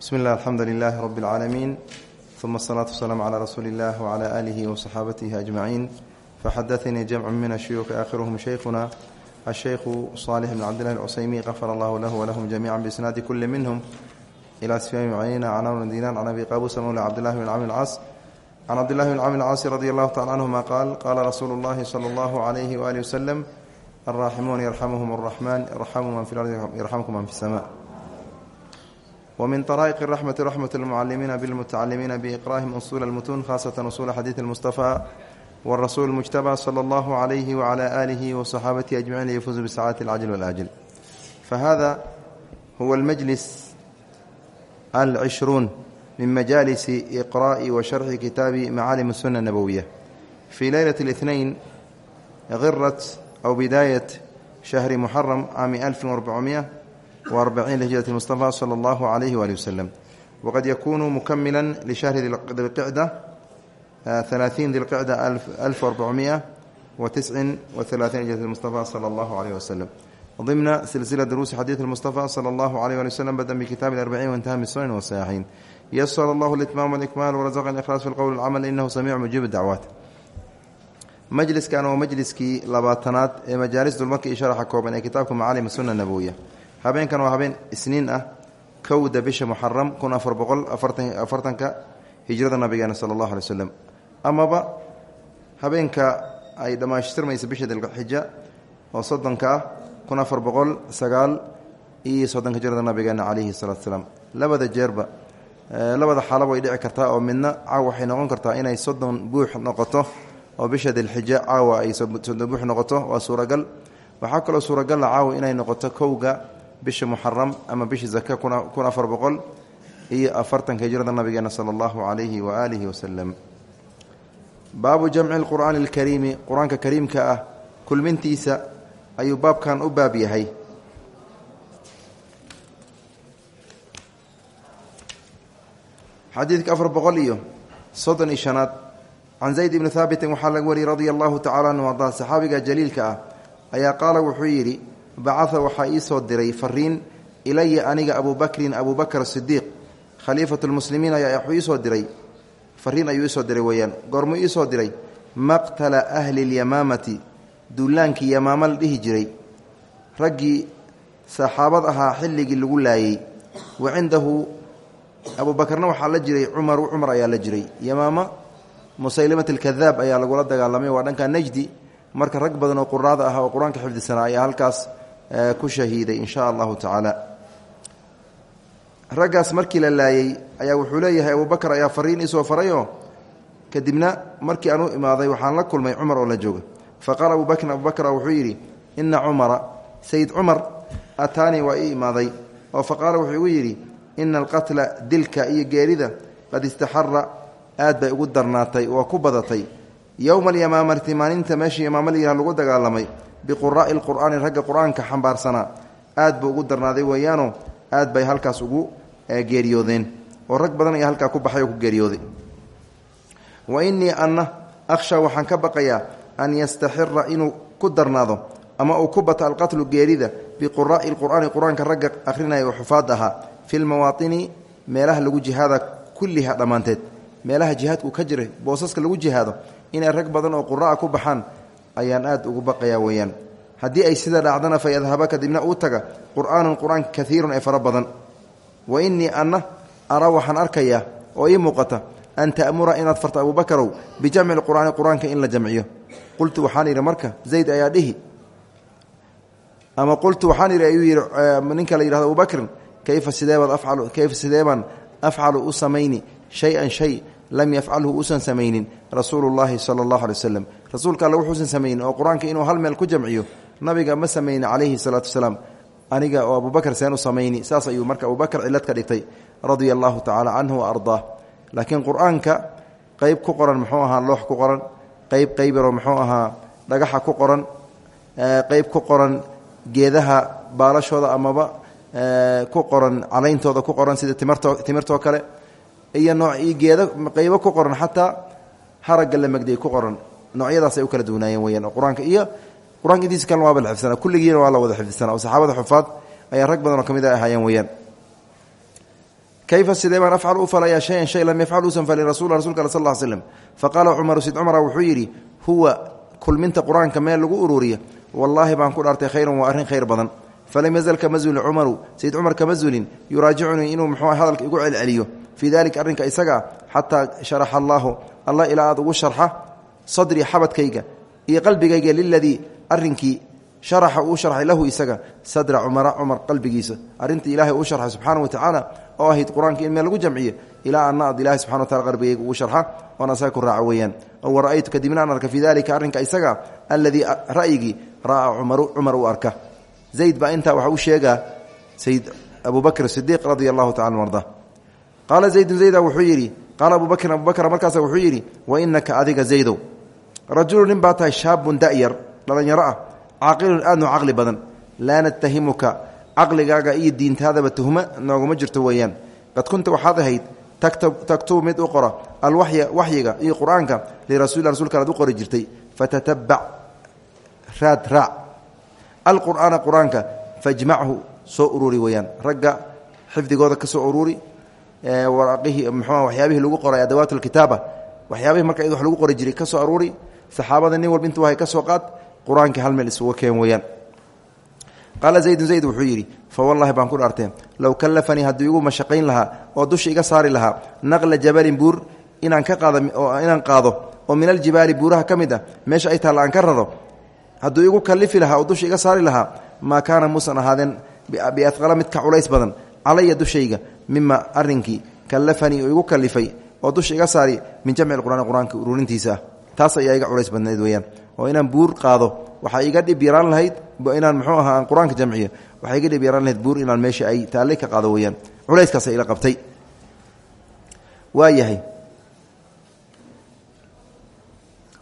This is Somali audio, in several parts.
bismi lah alxamdu lilahi rabi اlcaalamiin uma asalaatu wasalaamu calaa rasuuli illah wacala aalihi wasaxaabatihi ajmaciin faxadaanii jamcu min ashuyuuki aakhiruhum shaykhuna. Ashaykhu saalix bn cabdillahi alcusaymi qafar allahu lahu walahum jamiica biisnaadi kulli minhum. Ilaa sfyaami cayna can amr diinaan can abi qabusa mawla cabdillahi bn camr lcaas can cabdillahi bn camr lcaasi radi allahu tacala canhuma qaal qaala rasuulu llahi sala allahu calayhi waaalih waslem alraaximuuna yarxamuhum araxmaan irxamu man fi lardi yarxamku man fi sama wmin طrائq الرحmة رحmة المcalimiina bاlmتacalimiina بإqrاhim uصul الmتun khasة uصul xadiiث المصطفى والrasuل المجتبى slى اllه عlyه وعlى آlih وصxaabatihi أجمعين liyfuzuu bsacاaت الcجل والأجل fahada huwa الmجlis العشhruun min majalis إqrاءi وشharxi kitaabi macaalim السuنة النbوية fي leylaة الاثنaين غirat أو bidaayaة شhهri محرم caami ألف وأربعمئة وأربعين لهجرة المصطفى صلى الله عليه وآله وسلم وقد يكون مكملا لشهر ذي القعدة ثلاثين ذي القعدة ألف, ألف وأربعمائة وتسع وثلاثين لهجرة المصطفى صلى الله عليه وسلم ضمن سلسلة دروس حديث المصطفى صلى الله عليه وآله وسلم بدأ بكتاب الأربعين وانتهى من السنن والصحيحين يسر الله الإتمام والإكمال ورزقنا الإخلاص في القول والعمل إنه سميع مجيب الدعوات majliskan waa majliskii labaatanaad ee majaalis dulmarka iyo sharaxa kooban ee kitaabka macaalim sunna nabowiya habeenkan waa habeen isniin ah kowda bisha muxaram kun afar boqol afartanka hijrada nabigeena sala allahu alay slam amaba habeenka ay dhammaashtirmaysa bisha dilxija oo soddonka ah kun afar boqol sagaal iyo soddonka hijrada nabigeena calayhi salatu salaam. Labada jeerba labada xaalaba way dhici kartaa oo midna caawa waxay noqon kartaa inay soddon buux noqoto oo bisha dilxija caawa ay soddon buux noqoto waa suuragal. Waxaa kaloo suuragalla caawa inay noqoto kowga bisha muxaram ama bisha zaka kun afar boqol iyo afartanka hijrada nabigeena sala allahu calayhi waaalihi wasalam baabu jamci lqur'aani alkariimi qur'aanka kariimka ah kulmintiisa ayuu baabkan u baab yahay. Xadiidka afar boqol iyo soddon iyo shanaad can zayd ibni haabitin waxaa laga wariyey radia allahu tacala anhu arda saxaabiga jaliilka ah ayaa qaala wuxuu yidhi bacaa waxaa ii soo diray fariin ilaya aniga abu bakrin abu bakr sidiiq khaliifatu lmuslimiin ayaa iisoo diray. Fariin ayuu iisoo diray weeyaan. Goormuu iisoo diray? Maqtala ahli lyamaamati. Duulaankii yamaama la dhihi jiray. Raggii saxaabad ahaa xilligii lagu laayey wa cindahu abu bakarna waxaa la jiray cumaru cumar ayaa la jiray. Yamaama musaylimat alkadaab ayaa lagula dagaalamay waa dhanka najdi. Marka rag badan oo quraada ah oo qur'aanka xifdisanaa ayaa halkaas ku shahiiday in sha allahu tacaala. Raggaas markii la laayey ayaa wuxuu leeyahay abubakar ayaa fariin isoo farayoo kadibna markii aan u imaaday waxaan la kulmay cumar oo la jooga. Fa qaala abu bakrin abubakr wuxuu yidhi ina cumara sayid cumar ataanii waa ii imaaday. Oo fa qaala wuxuu igu yidhi ina alqatla dilka iyo geerida qad istaxara aad bay ugu darnaatay oo ku badatay. Yowma alyamaamati maalinta meesha yamaama layihah lagu dagaalamay biquraai lqur'aani ragga qur'aanka xambaarsanaa aad buu ugu darnaaday weeyaanoo aad bay halkaas ugu geeriyoodeen. Oo rag badan ayaa halkaa ku baxay oo ku geeriyooday. Wa innii anna akhsha waxaan ka baqayaa an yastaxira inuu ku darnaado ama uu ku bato alqatlu geerida biquraai lqur'aani qur'aanka ragga akhrinaya oo xufaad ahaa fi meelaha lagu jihaada kulliha dhammaanteed. Meelaha jihaadku ka jiray boosaska lagu jihaado inay rag badan oo qura'a ku baxaan ayaan aad ugu baqayaa weeyaan. Haddii ay sida dhacdana fa yadhaba kadibna uu taga qur'aanun qur'aan kaiirun ee fara badan. Wa innii anna araa waxaan arkayaa oo ii muuqata an ta'mura inaad farto abubakarow bijamci lqur'aani qur'aanka in la jamciyo. Qultu waxaan idhi marka zayd ayaa dhihi. Ama qultu waxaan idhi ayuu yidhi ninka la yidhahdo abubakrin kayfa sideebaad afcalu kayfa sideebaan afcalu u samayni? Shay-an shay lam yafcalhu uusan samaynin. Rasuulu llaahi sala allahu alay waslem rasuulka alle wuxuusan samaynin oo qur'aanka inuu hal meel ku jamciyo nabiga ma samaynin calayhi salaatu wasalaam. Aniga oo abubakar seen u saas ayuu marka abubakar cilad ka dhigtay radia allahu tacaala canhu wa ardaah laakiin qur'aanka qeyb ku qoran muxuu ahaa loox ku qoran qeyb qeybaro muxuu ahaa dhagaxa ku qoran qeyb ku qoran geedaha baalashooda amaba ku qoran caleyntooda ku qoran sida timirtoo kale iyo geeda qeybo ku qoran xataa haragga la megdiyey ku qoran noocyadaasay u kala duwanaayeen weyaan oo iyo qur'aanka intiisa kalena waaba la xifdisana kulligiina waa la wada xifdisana oo saxaabada xufaad ayaa rag badan oo ka mid a ahaayeen weyaan kayfa sidee baan afcal u falayaa shayan shay lam yafcal uusan falin rasul rasulka sal l slm faqaala cumaru sid cumara wuxuu yidhi huwa kulminta qur'aanka meel lagu ururiya wallaahi baan ku dhaartay khayrun waa arrin khayr badan. Falam yazal kama zulin cumaru. Sayid cumar kama zulin yuraajicunii inuu muxuu hadalka igu celceliyo. Fii dalika arrinka isaga xataa sharaxa allah ilaa aad ugu sharxa sadrii xabadkayga iyo qalbigayga liladii arrinkii sharaxa uu sharxay lahu isaga sadra cumara cumar qalbigiisa. Arrintii ilaahay uu sharxay subxaana wa tacaala oo ahayd qur'aanka in meel lagu jamciyo ilaa anna ad ilahi subxana wa tacala qalbigayga ugu sharxa oon asaga ku raaca weeyaan. Oo wara'aytu kadibna aan arka fii dalika arrinka isaga alladii ra'yigii ra'aa cumaru cumar uu arka. Zayd baa intaa waxa u sheegaa sayid abu bakr sidiiq radia allahu tacala arda. Qaala rajulu nin baa tahay shaabun da'yar dhallinyaro ah caaqilun aadnu caqli badan. Laa natahimuka caqligaaga iyo diintaadaba tuhmo nooguma jirto weeyaan. Qad kunta waxaad ahayd taktubu mid u qora alwaya waxyiga iyo qur'aanka lirasuuli rasulka aad u qori jirtay. Fatatabac raad raac. Alqur'aana qur'aanka fajmachu soo ururi weeyaan. Ragga xifdigooda ka soo ururi waraaqihii mxua waxyaabihii lagu qoray adawaat lkitaaba waxyaabihii marka wax lagu qori jiray ka soo aruuri saxaabada nin walba intuu hay ka soo qaad qur'aankii hal meel isuga keen weeyaan. Qaala zaydun zayd wuxuu yidhi fa wallahi baan ku dhaartee low kallafanii hadduu igu mashaqayn lahaa oo dusha iga saari lahaa naqla jabalin buur inaan ka qaado inaan qaado oo min aljibaali buuraha ka mid ah meesha ay taalla aan ka raro hadduu igu kallifi lahaa oo dusha iga saari lahaa maa kaana muusan ahaadeen biadqala mid ka culays badan calaya dushayga mima arrinkii kallafanii oo igu kallifay oo dusha iga saari min jamci qur'aan qur'aanka ururintiisa ah taas ayaa iga culays badnayd weyaan oo inaan buur qaado waxaa iga dhib yaraan lahayd inaan muxuu ahaa aan qur'aanka iga dhib lahayd buur inaan meesha ay taallay ka qaado weyaan culayskaasa ila qabtay. Waa yahay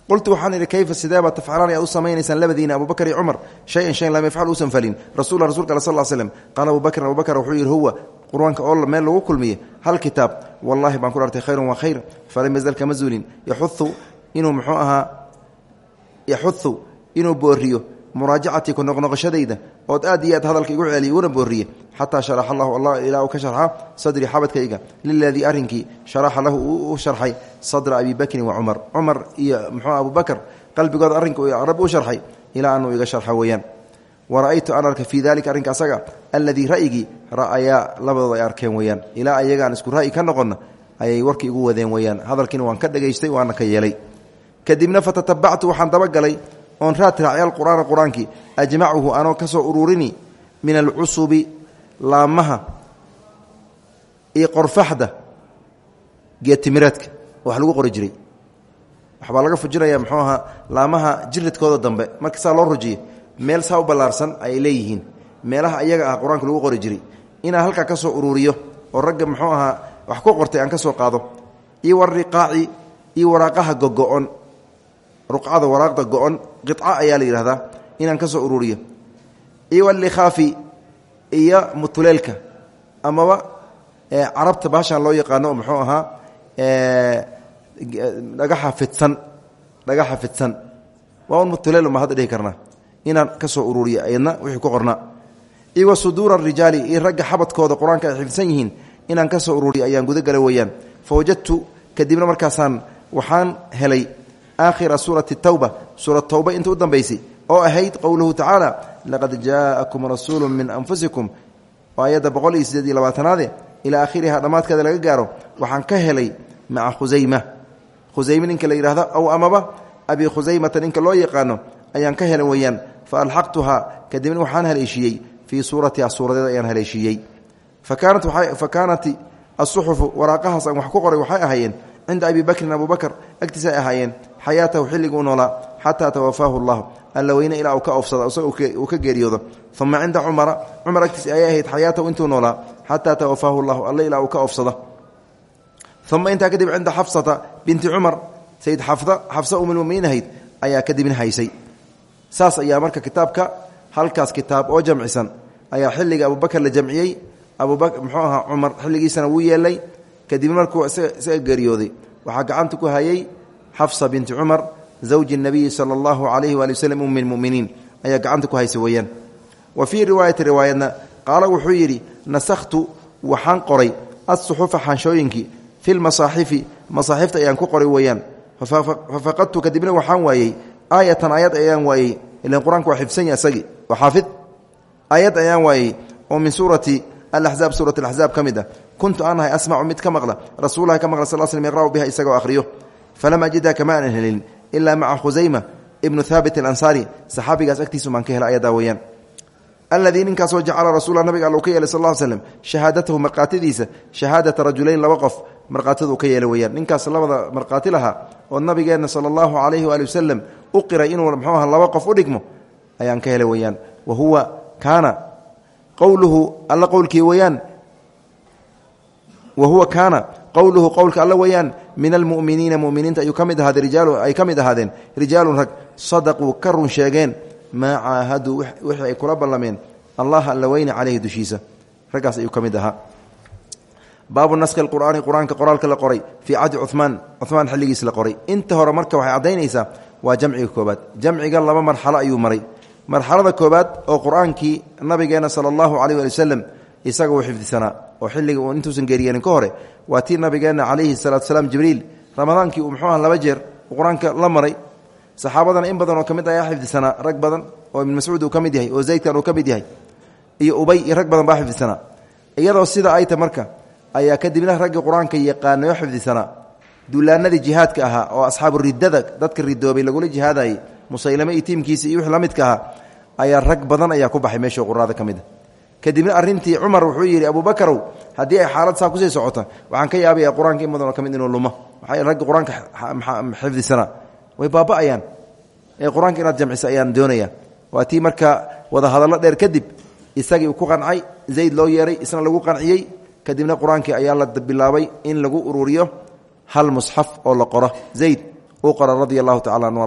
qultu waxaan idhi kayfa sideeba tafcalaan aad u samaynaysaan labadiina abubakr iyo cumar? Shayan shayan lam yafcal uusan falin. Rasul rasulka al sal slm qaala abubakrin abubakr wuxuu yidhi huwa qur'aanka oo meel lagu kulmiye hal kitaab. Wallahi baan ku dhartay khayrun waa khayr falam yazal kama inuu muxuu ahaa yaxuhu inuu booriyo muraajacatii ku noqnoqoshadayda ood aad iyo aad hadalka igu celiya una booriye. Xataa sharaxa allahu allah ilaa uu ka sharxa sadrii xabadkayga. Liladii arrinkii sharaxa lahu uu u sharxay sadra abi bakrin wa cumar. Cumar iyo muxuu abubakr qalbigooda arrinka rab u sharxay ilaa anuu iga sharxa weeyaan. Wara'aytu an arka fii dalika asaga alladii ra'yigii ra'ayaa labadooda ay arkeen weeyaan. Ilaa ayagaan isku ra'yi ka noqonna ayay warkii igu wadeen weeyaan. Hadalkiina waan ka dhegaystay waana ka yeelay kadibna fatatabactu waxaan dabagalay oon raad raacay alqur'aana qur'aankii ajmacuhu anoo ka soo ururini min alcusubi laamaha iyo qorfaxda geetimireedka wax lagu qori jiray. Waxbaa laga fujinaya muxuu ahaa laamaha dambe. Marka loo rujiyo meel saa u ballaarsan ayay leeyihiin. Meelaha ayaga ah qur'aanka lagu qori jiray. Inaan halkaa ka soo ururiyo oo ragga muxuu ahaa wax ku qortay aan ka soo qaado. Iyo wariqaaci iyo waraaqaha gogo-on ruqcada waraaqda go-on qica ayaa la yidhahdaa inaan ka soo ururiyo. Iyo walikhaafi iyo mutuleelka amaba carabta baashaan loo yaqaano muxuu ahaa dhagaxa fidsan dhagaxa fidsan. Waa un mutuleel ma hadda dhihi karnaa. Inaan ka soo ururiyo ayadna wixii ku qornaa. Iyo wa suduura arijaali iyo ragga xabadkooda qur'aanka ay xifdsan yihiin inaan ka soo ururiyo ayaan gudagala weeyaan. Fa wajadtu kadibna markaasaan waxaan helay aakhira suurati tawba suurat tawba inta u dambaysay oo ahayd qowluhu tacaala laqad jaa'akum rasuulu min anfusikum oo ayadda boqol iyo sideed iyo labaatanaade ilaa aakhiriha dhammaadkeeda laga gaaro waxaan ka helay maca khusayma khusayme ninka la yidhahdo aw amaba abi khusaymata ninka loo yaqaano ayaan ka helay weeyaan fa alxaqtuhaa kadibna waxaan haleeshiiyey fii suuratiha suuradeeda ayaan haleeshiiyey fa kaanat asuxufu waraaqahaas aan wax ku qoray waxay ahaayeen cinda abi bakrin abu bakr agtiisa ay ahaayeen xayaatahu xilliguu noolaa xataa tawafaahu llah alla weyne ilaa uu ka oofsada isagoo uu ka geeriyoodo. Uma cinda cumara cumar agtiisa ayay ahayd intuu noolaa xataa tawafaahu llahu alla ilaa uu ka oofsado uma intaa kadib cinda xafsata binti cumar sayid xafda xafsa umilmuminiin ahayd ayaa kadibna haysay. Saas ayaa marka kitaabka halkaas kitaab oo jamcisan ayaa xilliga abubakr la jamciyey. Abuba muxuu ahaa cumar xilligiisana wuu yeelay. Kadibna markuu isaga geeriyooday waxaa gacanta ku hayay xafsa binti cumar zawji nabiyi sala allahu calayhi waali waslem ummi lmuminiin ayaa gacanta ku haysa weeyaan. Wa fii riwaayati riwaayadna qaala wuxuu yidhi nasakhtu waxaan qoray asuxufa xanshooyinkii fi lmasaaxifi masaaxifta ayaan ku qoray weeyaan. Fafaqadtu kadibna waxaan waayey aayatan aayad ayaan waayey ilan qur'aanka waa xifsan yaha isagii. Waa xaafid. Aayad ayaan waayey oo min suurati alaxzaab suurat alaxzaab ka mid ah. Kuntu aan ahay ka maqla rasuulahi ka falam ajidha kama aanan helin ilaa maca khusayma ibnu haabit alansaari saxaabigaas agtiisu maan ka hela ayadaa weeyaan aladii ninkaasoo jacala rasuula nabiga all ka yeelay sal l slm shahaadatahu markhaatidiisa shahaadata rajulayn laba qof markhaatiduu ka yeelay weyaan ninkaas labada markhaati lahaa oo nabigeenna sala allahu calayhi waali wasalam u qiray inuu mxuu aha laba qof u dhigmo ayaan ka helay weyaan wa weyaan qowluhu qowlka alla weeyaan min almuminiina muminiinta ayuu ka mid ahaaday rijaal ay ka mid ahaadeen rijaalun rag sadaquu ka run sheegeen maa caahaduu wixii ay kula ballameen allah alla weyne caleyhi dushiisa. Raggaas ayuu ka mid ahaa. Baabu naskhi qur'aani qur'aanka qoraalka la qoray fii cahdi cumaan cumaan xilligiis la qoray. Inta hore marka waxay caddaynaysaa waa jamciga koobaad. Jamciga laba marxalo ayuu maray. Marxalada koobaad oo qur'aankii nabigeena sala allahu caleyh ali wasalam isaga uu xifdisanaa oo xilliga uu intuusan geeriyeenin ka hore waa tii nabigeenna calayhi salaatu salaam jibriil ramadaankii uu muxuu ah laba jeer qur'aanka la maray. Saxaabadana in badan oo ka mid ayaa xifdisanaa rag badan oo ibn mascuud uu ka yahay oo zaydkan uu ka yahay iyo ubay rag badan baa xifdisanaa iyadoo sida ay ta marka ayaa kadibna raggii qur'aanka yaqaanayo xifdisanaa duulaanadii jihaadka ahaa oo asxaabu riddada dadka ridoobay lagula jihaadayay musaylame iyo tiimkiisa iyo wixii la ayaa rag badan ayaa ku baxay meesha quraada ka kadibna arintii cumar wuxuu yidhi abubakarow haddii ay xaalad saa ku sii socota waxaan ka yaabaya qur'aanka in inuu lumo. Maxaa raggi qur'aanka xifdisanaa way baaba'ayaan ee qur'aanka inaad jamciso ayaan doonaya waa tii marka wada hadallo dheer kadib isagii ku qancay zayd loo yeeray isna lagu qanciyey. Kadibna qur'aankii ayaa la bilaabay in lagu ururiyo hal musxaf oo la qoro. Zayd uu qora radia allahu tacala anu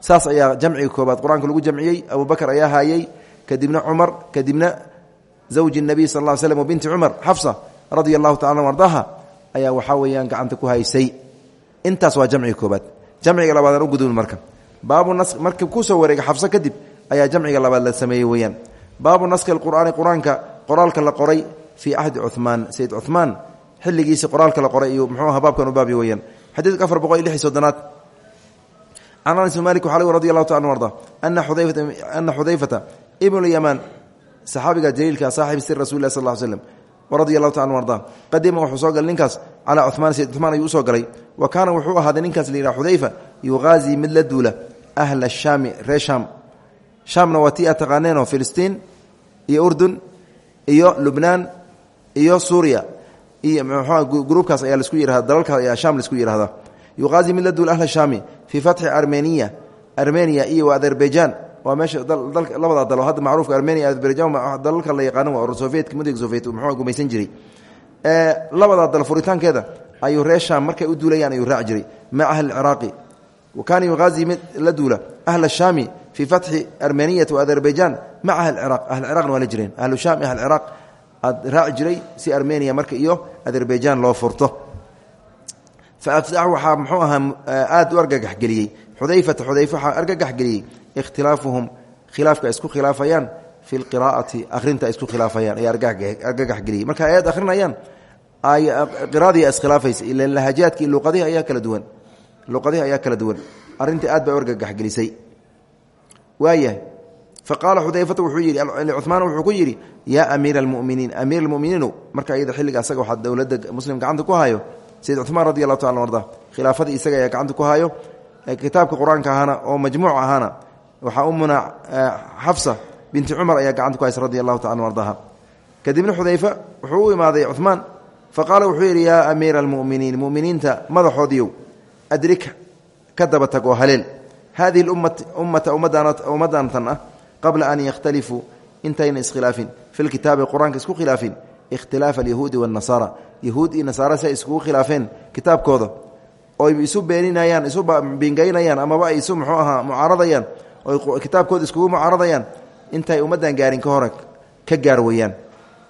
saas ayaa jamciga koobaad qur'aanka lagu jamciyey. Abubakar ayaa haayey kadibna cumar kadibna zawji nabiy sal ll slm binti cumar xafsa radia allahu tacala ardaha ayaa waxaa weeyaan gacanta ku haysay intaas waa jamciga koobaad jamciga labaadaan u gudubn marka baabu nas marka ku soo wareega xafso kadib ayaa jamciga labaad la sameeyey weeyaan baabu naskhi qur'aani qur'aanka qoraalka la qoray fii cahdi cumaan sayid cumaan xilligiisii qoraalka la qoray iyo muxuu aha baabkan u baabya weyaan xadiidka afar boqol iyo lix iyo soddonaad can anas bn malik waxaa radi allahu taala arda ana xudayfata ibnu yamaan saxaabiga jaliilka saaxibi sir rasul l slm radia allahu taala arda. Qadima wuxuu soo galay ninkaas calaa cumaan sayid cumaan ayuu u soo galay. Wa kaana wuxuu ahaaday ninkaas la yidhaha xudayfa yuqaazii mid la duula ahla shaami ree shaam. Shaamna waa taqaaneenoo filistiin iyo urdun iyo lubnaan iyo suuriya iyo mxu gruubkaas ayaa lasku yihahda dalalkaas ayaa shaam la isku yihahda yuqaazi mid la duul ahla shaami fii fatxi armeniya armeniya iyo azerbaijan waa meesha labadaa dalo hadda macruufka azerbaijan dalalka la yaqaano waa sovietka mudig soviet muxuu gumaysan jiray. Labadaa dal furitaankeeda ayuu ree shaam markay u duulayaan ayuu raaci jiray maca ahli ciraaqi wa kaana yuqaazi mid la duula ahla shaami fii fatxi armeniyati wa azerbaijan maca ahli ciraaq ahli ciraqna waa la jireen. Ahlu iyo ahli ciraaq aad raaci jiray si armeniya marka iyo azerbaijan loo furto. Faafdax waxaa muxuu ahaa aad u argagaxgeliyey xudayfata xudayfa waxaa argagaxgeliyey ikhtilaafuhum khilaafka isku khilaafayaan fi lqiraa'ati akhrinta isku khilaafayaan ay argagaxgeliyey marka ayaad akhrinayaan qiraadii iskhilaafaysa ila lahajaadki iyo luqadihi ayaa kala duwan luqadihi ayaa kala duwan arrintii aad bay u argagaxgelisay waayahay faqaala xudayfata wuxuu yidhi cumaan wuxuu ku yidhi yaa amiira almuminiin amiir almuminiinu marka iyada xilliga asaga waxaa dowladda muslim gacanta ku hayo sayid cumaan radi allahu taala arda khilaafadii isaga ayaa gacanta ku hayo kitaabka qur'aanka ahaana oo majmuuc ahaana waxaa umuna xafsa binti cumar ayaa gacanta ku haysa radi allahu taala ardaha. Kadibna xudayfa wuxuu u imaaday cumaan faqaala wuxuu yidhi yaa amiira almuminiin muminiinta madaxoodiyow adrika ka daba tag oo haleel. Hadihi ummata ummaddaantan ah qabla an yakhtalifuu intayna iskhilaafin. Fi lkitaabi qur'aanka isku khilaafin. Ikhtilaaf alyahuudi waannasaara yahuud iyo nasaara si ay iskugu khilaafeen kitaabkooda. Oy isu beeninayaan isu bingaynayaan amaba ay isu muxuu ahaa mucaaradayaan oy kitaabkooda iskugu mucaaradayaan. Intay ummaddan gaarin ka hore ka gaar weeyaan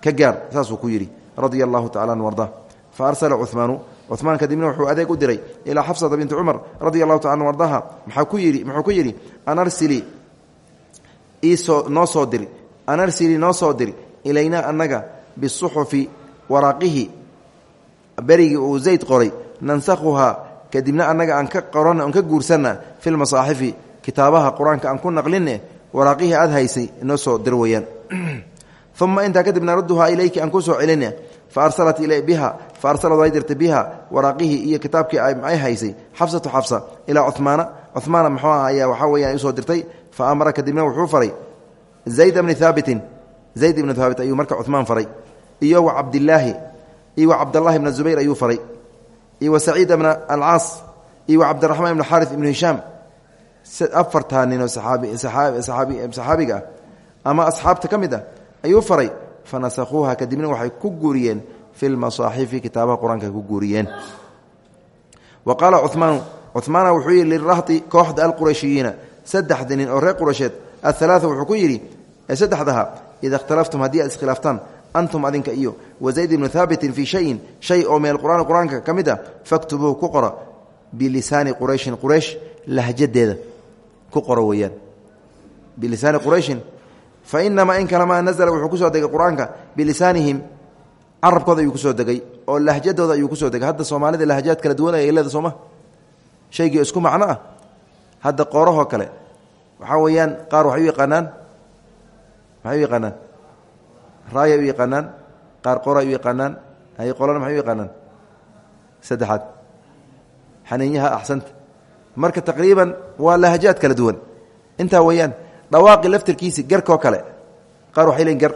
ka gaar saasuu ku yidhi radia allahu tacala an arda fa arsala cumaanu cumaan kadibna wuxuu adeeg u diray ilaa xafsata binti cumar radia allahu taala an ardaha maxaa ku yidhi muxuu ku yidhi anarsilii iisoo noo soo diri anarsilii noo soo diri ilaynaa annaga bisuxufi waraaqihi berigii uu zayd qoray nansakhuhaa kadibna annaga aan ka qoran aan ka guursanna fi lmasaaxifi kitaabaha qur'aanka aan ku naqlinne waraaqihii aad haysay inoo soo dir weyaan uma intaa kadib naruduhaa ilayki aan ku soo celine fa arsalat biha fa arsalad way biha waraaqihii iyo kitaabkii ay haysay xafsatu xafsa ilaa cumaana cumaana muxuu ayaa waxaa weya u soo dirtay fa amara kadibna wuxuu faray zayd bni haabitin zayd ibni haabit ayuu marka cumaan faray iyo wa cabdilaahi iyo wa cabdallahi bna zubayr ayuu faray iyo wa saciid bna alcaas iyo wa cabdiraxmaan ibn xaari ibnu hishaam afartaa ninoo saxaabiga ah ama asxaabta ka mid ah ayuu faray fa nasakhuuha kadibna waxay ku guuriyeen fi lmasaaxifi kitaabaha qur'aanka ku guuriyeen. Wa qaala cumaanu cumaana wuxuu yidhi lirahti kooxda alqurayshiyiina saddexda nin oo reer quraysheed athalaaa wuxuu ku yidhi saddexdaha ida ikhtalaftum haddii aad iskhilaaftaan antum adinka iyo wa zayd ibnu haabitin fii shayin shay oo min alqur'aani qur'aanka ka mid a faktubuuhu ku qora bilisaani qurayshin quraysh lahjadeeda ku qoro weyaan bilisaani qurayshin fa inamaa in kalamaa nazla wuxuu ku soo degay qur'aanka bilisaanihim carabkooda ayuu ku soo degay oo lahjadooda ayuu ku soo degay. Hadda soomaalida lahjaad kala duwan ay leeda sooma? Shaygii isku macno ah. Hadda qoorahoo kale waxaa weeyaan qaar waxay u maxay u yaqaanaan? Raaya u qaar qoray u yaqaanaan hay qolana maxay u yaqaanaan? Saddexaad. Xaniinyaha marka taqriiban waa lahjaad kala duwan. Intaa weeyaan dhawaaqi laftirkiisi garkoo kale qaar waxay leeyiin gar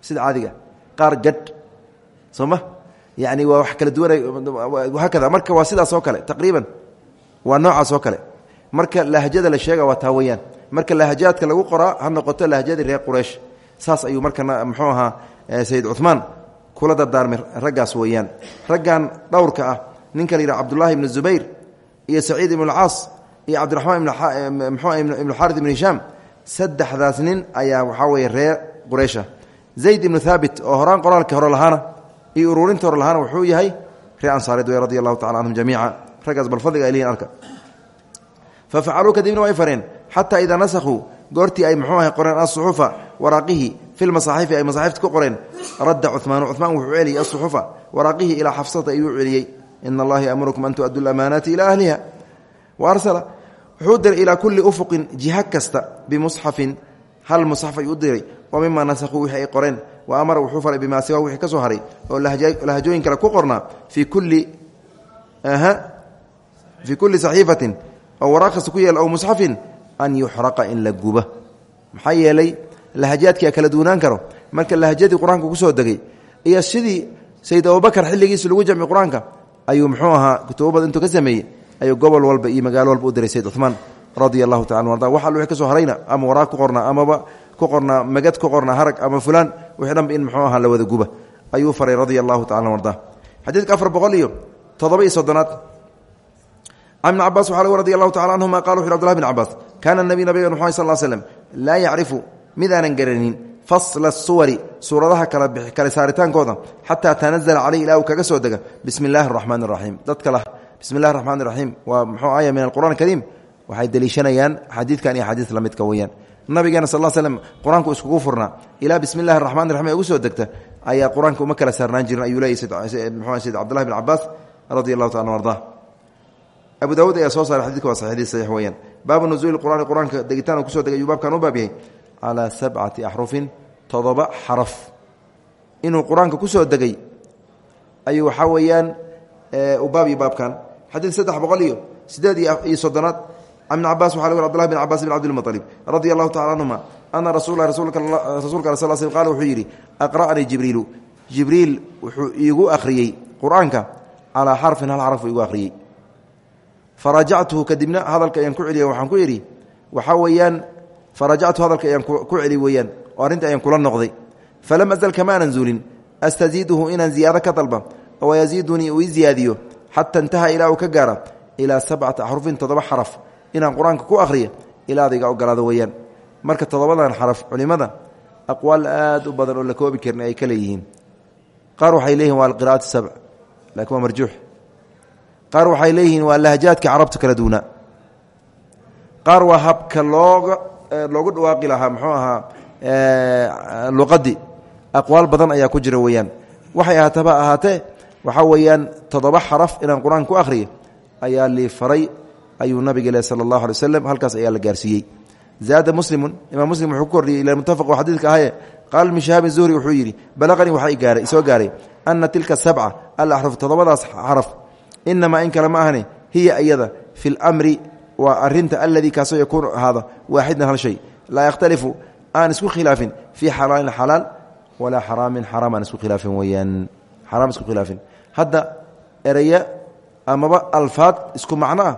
sida caadiga qaar gadh soo ma? Yani waa wax kala duwana haakada marka waa sidaas oo kale taqriiban waa noocaas oo kale. Marka lahjada la sheega waa taa weyaan marka lahjaadka lagu qoraa ha noqoto lahjadii reer quraysh. Saas ayuu markana muxuu ahaa sayid cumaan kula dardaarmay raggaas weeyaan. Raggan dhowrka ah ninka la yidhaha cabdullaahi ibnu zubayr iyo saciid ibnu alcaas iyo cabdiraxmaan ibnu xaarid ibnu hishaam saddexdaas nin ayaa waxaa weeye reer quraysha. Zayd ibnu haabit oo horaan qoraalka hore lahaana iyo ururinta hore lahaana wuxuu yahay reer ansaareed wey radi allahu tacala canhum jamiica raggaas bal fadliga ay leeyihiin arka. Fa facaluu kadibna way fareen xataa idaa nasakhuu goortii ay muxuu ahay qoreen asuxufa waraaqihii fi lmasaaxifi ay masaaxifta ku qoreen radda cumaanu cumaan wuxuu celiyey asuxufa waraaqihii ilaa xafsata ayuu celiyey ina allaha yamurukum an tu'aduu lamaanaati ilaa ahliha. Wa arsala wuxuu diray ilaa kulli ufuqin jiha kasta bimusxafin. Hal musxaf ayuu u diray oo mima nasakhuu wixii ay qoreen? Wa amara wuxuu faray bimaa siwa wixii ka soo haray? Oo lahjooyin kale ku qornaa? Fii kulli saxiifatin. Oo waraaq kasta ku yeela ow musxafin an yuxraqa in la guba maxaa yeelay lahjaadkia kala duwanaan karo. Sidii sayid abubakar xilligiisi lagu jamci qur'aanka ayuu muxuu ahaa kutubo badan intuu ka sameeyey ayuu gobol walba iyo magaalo walba u diray sayid cumaan radia tacala arda wax all ka soo harayna ama waraaq ku qornaa amaba ku qornaa magad ku qornaa harag ama fulaan wixii dhanba in muxuu ahaa la wada guba. Ayuu faray radia allahu tacala arda xadiidka afar boqol iyo toddoba iyo soddonaad. Can ibn cabaas waxa lg radi allahu tacala canhuma qala wuxu abdulahi bn cabaas kaana nabiy nabiga muxamed sal l slem laa yacrifu midaanan garanin fasla suwari suuradaha kale saaritaankooda xataa tanazla caleyh ilaa uu kaga soo dega bismi illaahi araxmaan araxiim dadka lah bismi illahi raxmaan raxiim waa muxuu aya min alqur'an kariim waxay deliishanayaan xadiidkan iyo xadiid lamidka weyaan nabigeena sal slm qur'aanku iskugu furnaa ilaa bismi illahi raxmaan raxim ee ugu soo degta ayaa qur'aanka uma kala saarnaan jirin ayuu leeyay mxu sayd cabdullahi bn cabaas radi allahu taala arda abu daawuud ayaa soo saaray xadidka waa saxiixdii saxiix weeyaan. Baabu nuzuuli qur'aani qur'aanka calaa sabcati axrufin toddoba xaraf inuu qur'aanka ku soo degay ayuu waxaa weeyaan u baab iyo baabkan xadiid saddex boqol iyo sideed iyo soddonaad can ibn cabaas waxa lg abdullahi bn cabas bn cabdilmuطalib radia allahu tacala canhuma ana rasuula rasuulka al sal sl qala wuxuu yidhi aqra'anii jibriilu jibriil wuxuu iigu akhriyey qur'aanka calaa xarfin hal xarf uu igu akhriyey farajactuhu kadibna hadalka ayaan ku celiy waxaan ku idhi waxaa weeyaan farajactu hadalka ayaan ku celi weeyaan oo arrinta ayaan kula noqday falam azal kamaanan zuulin astaziiduhu inaan ziyaado ka dalba oo yaziidunii uu ii ziyaadiyo xata intaha ilaa uu ka gaara ilaa sabcati axrufin toddoba xaraf inaan qur'aanka ku akhriya ilaa adayga ogolaado weeyaan marka toddobadan xaraf culimmada aqwaal aad u badan oo la koobi karin ay ka leeyihiin qaar waa alqira'at waa marjuux qaar waxay leeyihiin waa lahjaadka carabta loogu dhawaaqi lahaa muxuu ahaa luqadii aqwaal badan ayaa ku jira weeyaan. Waxay ahaataba ahaatee waxaa weeyaan toddoba xaraf inaan qur'aanka ku akhriyo ayaa lii faray ayuu nabiga le sala allahu alay halkaas ayaa la gaarsiiyey. Zaada muslimun imaam muslim wuxuu ku kordhiyey ila mutafaq oo xadiidka ahaye qaala ibnu shihaabin zuhri wuxuu yidhi balaqanii waxaa gaaray soo gaaray ana tilka sabca alaxruf toddobadaas xaraf inamaa in kale ahne hiya iyada fi lmri waa arinta aladii kaasoo yakuunu ahaado waaxidan hal shay. Laa yakhtalifu aan isku khilaafin fii xalaalin xalaal walaa xaraamin xaraam aan isku khilaafin weyaan xaraam isku khilaafin. Hadda eraya amaba alfaad isku macno ah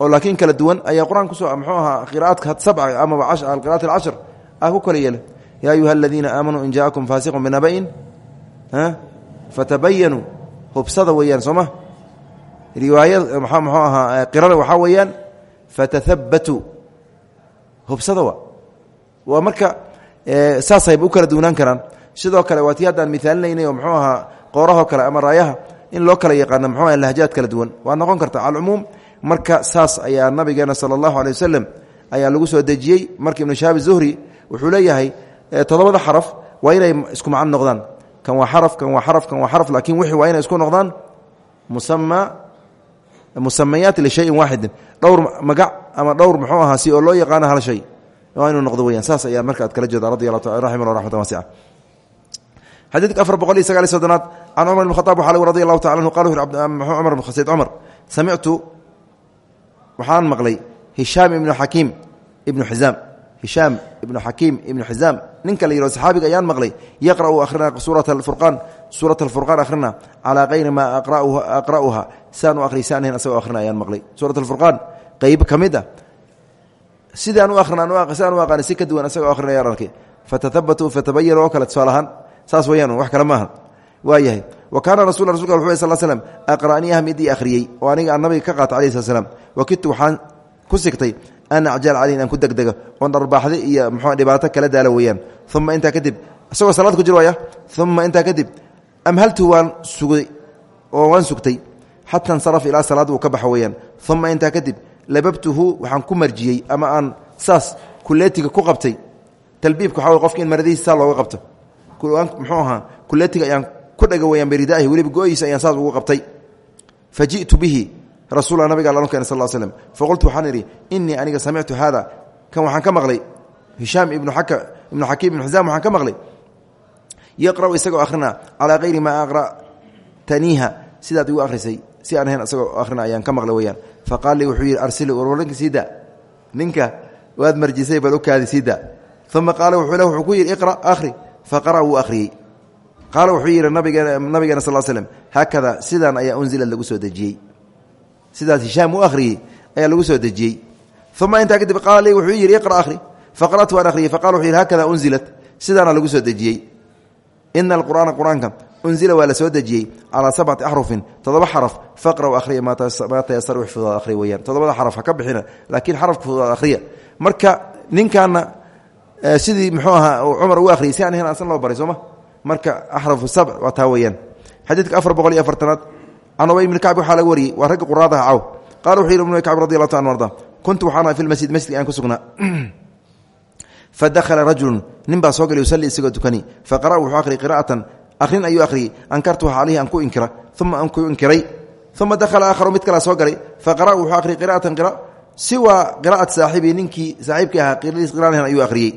oo laakiin kala duwan ayaa qur'aan ku soo mxuu ahaa qira'aadka sabca amaba alqira'at alcashar ah ku kala yeela yaa ayuha aladiina aamanuu in jaakum faasiqun binaba'in fatabayanuu hubsada weeyaan soo ma? Riwaaya mxuu ahaa qirada waxaa weeyaan fatahabatuu hubsada wa waa marka saasayba u kala duwnaan karaan sidoo kale waa tii haddaan miaalinaynay oo mxuu ahaa kale ama raayaha in loo kala yaqaano mxuu aha lahjaad kala duwan waa noqon karta calcumuum marka saas ayaa nabigeena sala allahu waslem ayaa lagu soo dejiyey marka ibnu shahaab zuhri wuxuu leeyahay toddobada xaraf waa inay isku macno noqdaan kan waa xaraf kan waa xaraf kan waa xaraf laakiin wixii waa inay isku noqdaan musama musamayaat lishayin waaxidin dhowr magac ama dhowr muxuu ahaa si oo loo yaqaano hal shay. Waa inuu noqdo weyaan saas ayaa marka aad kala jeeda radi raximah raxmatan wasica xadiidka afar boqol iyo sagaal iyo soddonaad can cumar ibn khataab waxaa taala anhu qala wuxuu cumar ibn sayd cumar samictu waxaan maqlay hishaam ibnu xakiim ibnu xizaam hishaam ibnu xakiim ibnu xizaam ninka la yihao saxaabiga ayaan maqlay yaqra'u akhrina suurat alfurqaan suurat alfurqaan akhrina calaa kayri maa aqra'uha sidaan u akhriy si aan ahayn asagoo ayaan maqlay. Suurat alfurqaan qeyb ka ah sidaan u akhrin sidaan u aqaani si ka duwan asagoo akhrina ayaan arkay fatatabatuu fatabayanu oo kale saas weyaan wax kale maaha. Waa wa kaana rasul rasulka wuxu sal slm aqra'niyaha midii akhriyey oo aniga aan ka qaata alayh slat slam wakidtu waxaan ku sigtay an acjal aan ku degdego oon dharbaaxda iyo mxu dhibaato kala daalo weeyaan. Uma intaa kadib isagoo salaad ku jir waaya uma kadib amhaltu waan sugay oo waan sugtay xata insaraf ilaa salaad uu ka baxo weeyaan. Uma kadib lababtuhu waxaan ku marjiyey ama aan saas kuleetiga ku qabtay. Talbiibka waxa qofka in maradihiisa saa looga qabto. Muxuu ahaa kuleetiga ayaan ku dhega weyaan beridaahi weliba go-iisa ayaan saas ugu qabtay. Fa bihi rasuula nabiga alla keen sal slm faqultu waxaan idhi aniga samictu haada kan waxaan ka maqlay hishaam ibnu xakiim ibnu xisaam waxaan ka maqlay. Yaqra'u isagoo akhrina calaa kayri maa aqra'taniiha sidaad igu akhrisay si aan ahayn isagoo akhrina ayaan ka maqlay weyaan faqaal lii wuxuu yidhi arsili warwarinka sii da ninka waad marjisay bal ukaadi sii da uma qaala wuxuu ku yidhi iqra akhri. Faqara wuu akhriyey qaala wuxuu yidhi nabigeena sal slm haakada sidaan ayaa unzilad lagu soo dejiyey. Sidaas hishaam u akhriyey ayaa lagu soo dejiyey. Uma intaa kadib qaala lii wuxuu yidhi iqra akhri. Faqara'tu waan akhriyey faqala wuxuu yidhi haakada unzilat sidaana lagu soo dejiyey. Ina alqur'aana qur'aanka unzila waa la soo dejiyey calaa sabcati axrufin toddoba xaraf faqra'u akhriya maa tayasar wix fududaad akhriya weyaan toddobada xaraf ha ka bixina laakiin xarafka fududaad akhriya. Marka ninkaana sidii muxuu ahaa cumar ugu akhriyey si aan asan loo baray sooma marka axrafu sabc waa taa weeyaan. Xadiidka afar boqol iyo afartanaad can ubay ibni kacb waxaa laga wariyey waa ragga quraadaha caw. Qala wuxuu yidhi ibnu kacb radi allahu ta an arda. Kuntu waxaan ahay fi lmasjid masjidka aan ku sugnaa. Fadakhala rajulu nin baa soo galay yusalli isagoo tukani faqara wuxuu akhriy qira'atan akhrin ayuu akhriyey. Ankartuha calayhi aan ku inkira uma aan ku inkiray uma dakhala aakharu mid kalaa soo galay. Faqara wuxuu akhriy qira'atan qira siwa qira'at saaxibii ninkii saaxiibkii ahaa qiraan ayuu akhriyey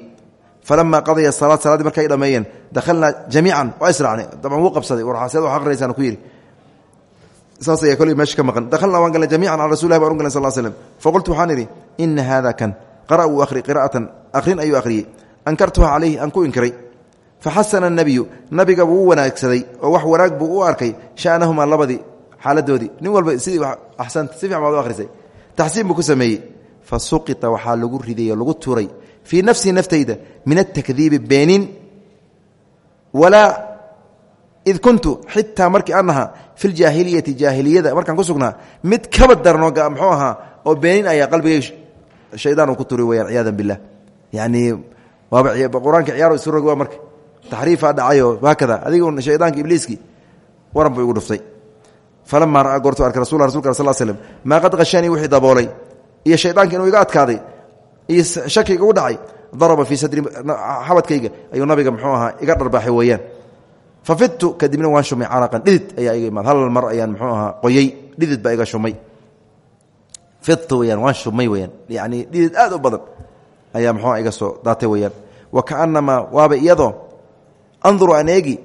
falama qadaya salaad salaadii markay ay dhameeyeen dakhalnaa jamiican waa israacnay dabcan wuu qabsaday warxaseed wax akhrinaysaana ku yidhi. Saas ayaa koley meesha ka maqan. Dakhalnaa waan galnay jamiican cala rasulilah baan u galnay sal l slm faqultu waxaan idhi ina haada kan. Qara wuu akhri qira'atan. Akhrin ayuu akhriyey ankartuha calayhi aan ku inkiray faxasana nabiyu nabiga wuu u wanaagsaday oo wax wanaag buu u arkay sha'nahumaa labadii xaaladoodii nin walba sidii axsanta si fiican baad u akhrisay. taxsiin buu ku sameeyey. fa suqita waxaa lagu riday oo lagu tuuray. fii nafsii naftayda min atakdiibi beenin walaa id kuntu xitaa markii aan ahaa fi ljaahiliyati jaahiliyada markaan ku sugnaa mid kaba darno muxuu ahaa oo beenin ayaa qalbigay shaydaan uu ku marka taxriifaa dhacayo haakada adiga shaydaanka ibliiskii waran buu igu dhuftay. Falamaa ra'aa goortuu arkay rasul rasulka sal slm maa qad khashanii wixii daboolay. Iyo shaydaanka inuu iga adkaaday iyo shakiga u dhacay daraba fii sadri xabadkayga ayuu nabiga muxuu ahaa iga dharbaaxay weeyaan. Fafidtu kadibna waan shumay caraqan. Dhidid ayaa iga imaad. Hal mar ayaan muxuu ahaa qoyey dhidid baa iga shumay. Fidtu weyaan waan shumay weyaan yacni dhidid aad u badan ayaa muxuua iga soo daatay weyaan wa kaanamaa waaba iyadoo anduru aan eegi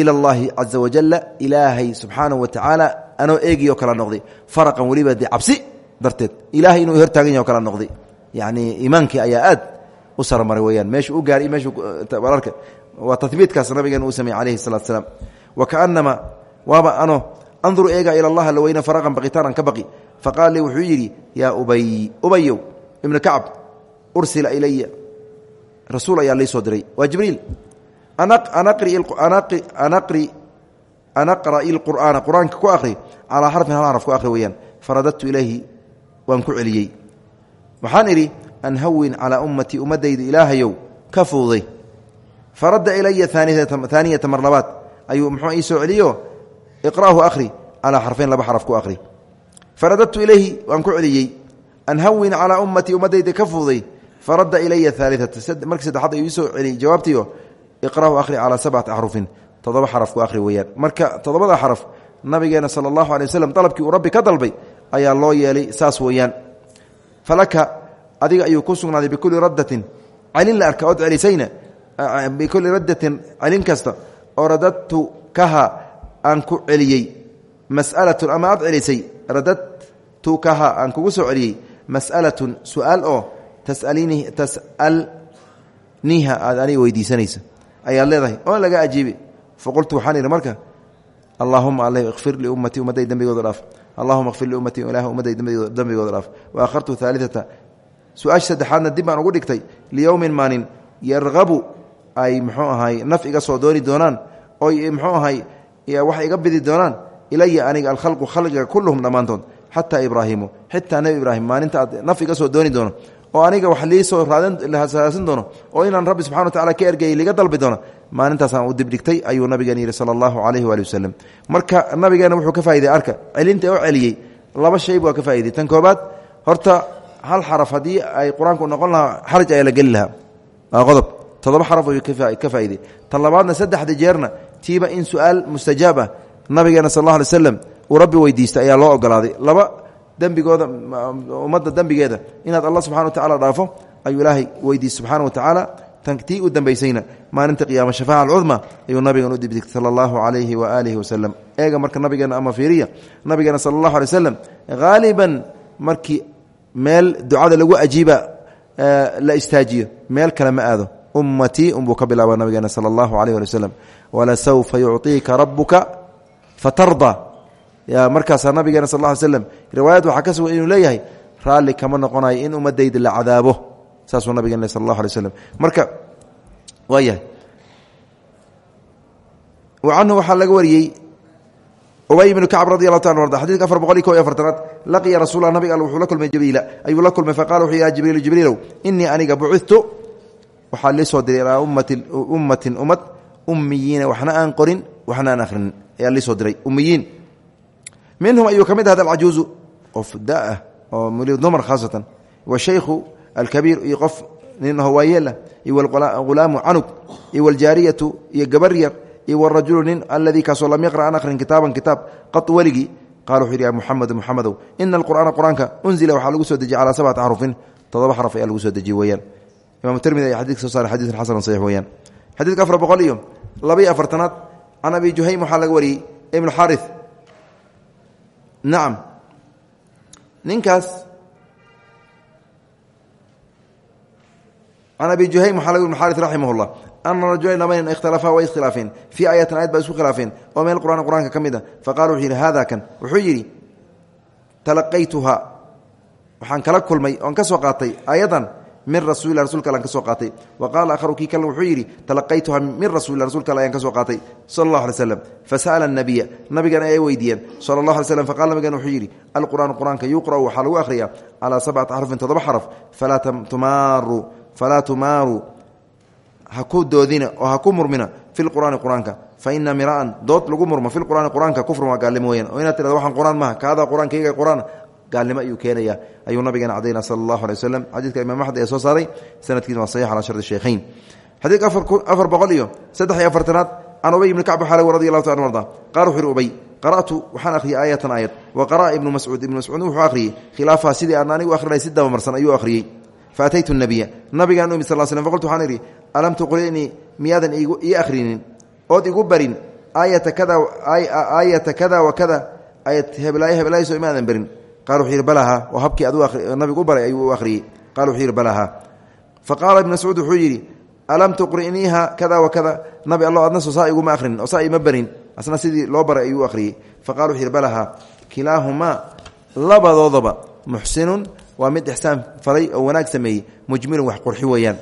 ila allahi caza wajala ilaahay subxaanahu wa tacaala anoo eegiyo kala noqday faraqan weliba dee cabsi darteed ilaahay inuu hortaagan yaho kala noqday yacni iimaankii ayaa aad u sarmaray weyaan meeshu u gaari meeshu wararka waa tabiitkaas nabigeena uu sameeyey calayhi salatu salaam. Wa kaanamaa waaba ano anduru eega ila allah alla weyne faraqan baqitaanan ka baqi. Faqaala lii wuxuu yidhi yaa ubay ubayow ibnu kacb ursila ilaya rasuul ayaa lii soo diray. Waa jibriil an aqra'i lqur'aana qur'aanka ku akhri calaa xarfin hal xaraf ku akhri weeyaan. Faradadtu ilayhi waan ku celiyey. Waxaan idhi an hawin calaa ummatii ummaddayda ilaahayow ka fuuday. Faradda ilaya aaniyata mar labaad. Ayuu muxuu ii soo celiyo? Iqra'hu akhri calaa xarfayn laba xaraf ku akhri faradadtu ilayhi waan ku celiyey. An hawin calaa ummatii ummaddayda ka fuuday. Faradda ilaya aaliata markii saddexaad ayuu ii soo celiyey jawaabtiio iqra'hu akhri calaa sabcati axrufin toddoba xaraf ku akhri marka toddobada xaraf nabigeena sala allahu alay waslem dalabkii uu rabbi ka dalbay ayaa loo yeelay saas weeyaan. Falaka adiga ayuu ku sugnaaday bikulli raddatin. Celin la arka ood celisayna bikulli raddatin celin kasta oo radadtu kaha aan ku celiyey mas'alatun ama aad celisay radadtu kaha aan kugu soo celiyey mas'alatun su'aal oo tasalniiha aad aniga weydiisanaysa ayaad leedahay oon laga ajiibi. Faqultu waxaan idhi marka allaahuma alla ikfir liummatii ummadday dembigooda dhaaf. Allahuma kfir liummatii ilah ummadday dembigooda dhaaf. Wa akhartu haaliata su'aasha saddexaadna dib baan ugu dhigtay. Liyowmin maalin yarqabu ay muxuu ahay naf iga soo dooni doonaan oy muxuu ahay wax iga bidi doonaan ilaya aniga alkhalqu khalqiga kulluhum dhammaantood xataa ibraahimu xitaa nebi ibraahim maalinta aad naf iga soo dooni doono oo aniga wax liisoo raasin doono oo inaan rabbi subxana wa tacala ka ergayay liga dalbi doono maalintaasaan u dibdhigtay ayuu nabigeena yidhi sala allahu calayhi waali marka nabigeena wuxuu ka faa'iday arka celinta u celiyey laba shayb waa ka faa'iday tan koobaad horta hal xaraf haddii ay qur'aanku noqon lahaa xaraj ayaa la geli lahaa. Waa qodob. Toddoba xaraf ayuu ka faa'iday tan saddexda jeerna tiiba in su'aal mustajaab ah. Nabigeena sal alla alay uu rabbi weydiistay ayaa loo ogolaaday. Laba dembigooda ummadda dembigeeda. Inaad allah subxana wa tacala dhaafo ayuu ilaahay weydiistay subxaana wa tacaala tii u dambaysayna. Maalinta qiyaama shafaaca alcudma ayuu nabigan u dibdigtay sala allahu calayhi wa aalihi wasalam eega marka nabigeena ama fiiriya nabigeena sala allahu alay wasalam haaliban markii meel ducada lagu ajiiba la istaajiyo meel kale ma aado. Ummatii unbuu ka bilaaba nabigeena sala allahu alayh ali wasalam walasawfa yucطiika rabuka fatarda markaasaa nabigeena sal ly slm riwaayad waxaa ka sugan inuu leeyahay raalli kama noqonayo in ummadayda la cadaabo saasuu nabigeen sal allah alay slam marka waa yahay canhu waxaa laga wariyey ubay ibnu kacb radi allahu ta arda xadidka afar boqol iyo ko iyo afartanaad laqiya rasuula nabiga al wuxuu la kulmay jibriila. Ayuu la kulmay faqala wuxuu ya jibriilu jibriilow inii aniga bucidtu waxaa lii soo diray ilaa ummatin ummad ummiyiina waxna aan qorin waxna aan akhrinin ayaa lii soo diray ummiyiin minhum ayuu ka mid ahad alcajuuzu qof daah oo muli dumar khaasatan. Washaykhu alkabiir iyo qof nin hawaayeelah iyo wlghulaamu canug iyo wljaariyatu iyo gabar yar iyo wrajulu nin aladii kaasoo lam yaqra an akhrin kitaaban kitaab qad weligii. Qala wuxuu yidhi ya muxamedu muxamedow ina alqur'aana qur'aanka unzila waxaa lagu soo dejiyey calaa sabcati axrufin todoba xaraf ayaa lagu soo dejiyey weyaan imam tirmidi ayaa xadidka soo saaray xadiiun xasan saxiix weyaan xadidka afar boqol iyo labaiyo afartanaad can abi juhaym waxaa laga wariyey ibnu xaari nacam ninkaas can abi juhaym laga ibn xaari raximah llah ana rajulayn laba nin ikhtalafaa way iskhilaafeen fii aayatin ayad baa isku khilaafeen oo meel qur'aan qur'aanka ka mid a faqala wuxuu yidhi hada kan. Wuxuu yidhi talaqaytuha. Waxaan kala kulmay oon ka soo qaatay ayadan min rasuulila rasulka alan ka soo qaatay. Wa qaala aharu kii kale wuxuu yidhi talaqaytuha min rasuulila rasulka ayaan ka soo qaatay. Sala allah alay slam fasa'ala anabiya nabigan ayay weydiiyeen sala allah alay slam faqala nabigan wuxuu yidhi alqur'aanu qur'aanka yuqra'u waxaa lagu akhriyaa calaa sabcati axrufin toddoba xaraf. Falaa tumaaru ha ku doodina oo ha ku murmina fi lqur'aani qur'aanka. Fa ina miraan dood lagu murmo fi lqur'aani qur'aanka kufrun waa gaalnimo weyaan oo inaad tirada waxaan gaalnimo ayuu keenaya. Ayuu nabigeena cadayna sala allahu alay waslem xadiidka imam axmed ee soo saaray. Sanadkiina waa saxiix calaa shardi sheekhayn xadiidka afar boqol iyo saddex iyo afartanaad can ubay ibni kacb xaalawi radi allahu taala arda. Qala wuxu uhi ubay qara'tu waxaan akhriyey aayatan aayad. Wa qara'a ibnu mascuud. Ibnu mascuud wuxuu akhriyey khilaafaha sidii aan anigu akhrinay si dabamarsan ayuu akhriyey faataytu nabiya nabigaan u imi sal slm faqultu waxaan idhi alam tuqrinii miyaadan ii akhrinin? Ood igu barin aayata kada aayata kada wa kada aayad heblaayso imaadan barin qala wuxuu yidhi balaha. Oo habkii nabigu u baray ayuu u akhriyey qala wuxuu yidhi balaha. Fa qaala ibnu mascuud wuxuu yidhi alam tuqriniiha kada wa kada? Nabi allo adna soo saa iguma akhrinin oo saa ima barin. Asna sidii loo baray ayuu u akhriyey fa qala wuxuu yidhi balaha. Kilaahumaa labadoodaba muxsinun waa mid ixsaan falay oo wanaag sameeyey mujmilun wax qurxi weeyaan.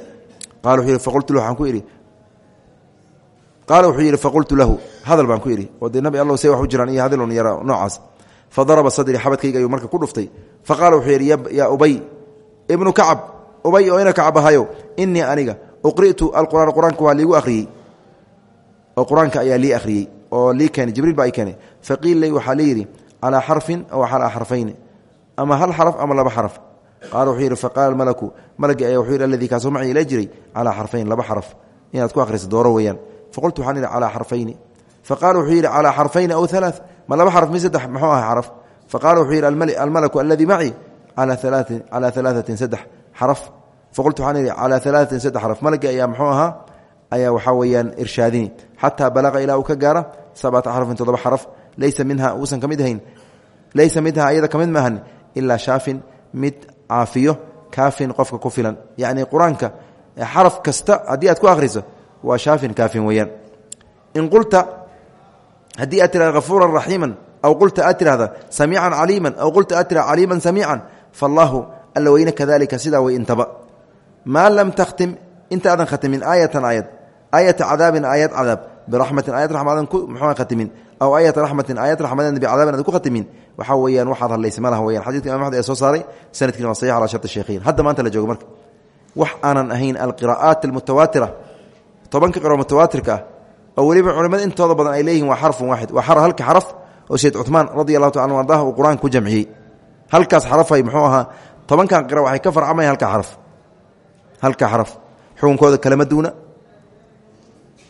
Qala wuxuu yidhi faqultu lahu waxaan ku idhi qaala wuxuu yidhi faqultu lahu fa daraba sadrii xabadkayga ayuu marka ku dhuftay. fa qaala wuxuu yidhi yaa ubay ibnu kacab ubay oo ina kacab ahayo inii aniga uqri'tu alqur'aan qur'aanka waa liigu akhriyey oo qur'aanka ayaa lii akhriyey oo lii keenay jibriil baa i keenay faqiil ley waxaa layidhi calaa xarfin aw calaa xarfayni ama hal xaraf ama laba xaraf qaala wuxuu yidhi faqaala malaku malagii ayaa wuxuu yidhi alladii kaasoo macii ila jiray calaa xarfayn laba xaraf inaad ku akhriso dooro ma laba xarf mi saddex muxuu aha xaraf? Faqala wuxuu yidhi almalaku aladii macii calaa alaaثatin saddex xaraf. Faqultu waxaan idhi calaa alaaثatin saddex xaraf. Malagii ayaa muxuu ahaa ayaa waxaa weeyaan irshaadini xataa balaqa ilaa uu ka gaara sabcata xarafin toddoba xaraf. Laysa minha uusan ka mid ahayn. Laysa minha ayada ka mid maahan ilaa shaafin mid caafiyo kaafin qofka ku filan. Yacni qur'aanka xaraf kasta haddii aad ku haddii aad tirahda hafuuran raxiiman aw qulta aad tirahda samiican caliiman aw qulta aad tirahda caliiman samiican fallaahu alla weyne kadalika sidaa way intaba. Maa lam takhtim inta aadan khatimin aayatan aayad. Aayata cadaabin aayad cadaab. Biraxmatin aayad raxmadan ku muxuu khatimin? Aw aayata raxmatin aayad raxmadan bicadaabin aad ku khatimin? Waxaa weeyaan waxaad hadlaysa ma laha weyan xadidka imam axmed ee soo saaray sanadkiina waa saxiix ala sharti sheekhiin hadda maanta la joogo marka. Wax aanan ahayn alqiraa'aat almutawaatira tobanka qiro mutawaatirka ah oo weliba culimada intooda badan ay leeyihiin waa xarfun waaxid waa halka xaraf oo sayd cumaan radi allahu taala anu ardaha uu qur'aanka ku jamciyey. Halkaas xarafay muxuu ahaa tobankan qira waxay ka farcamayan halka xaraf. Halka xaraf. Xukunkooda kalama duuna.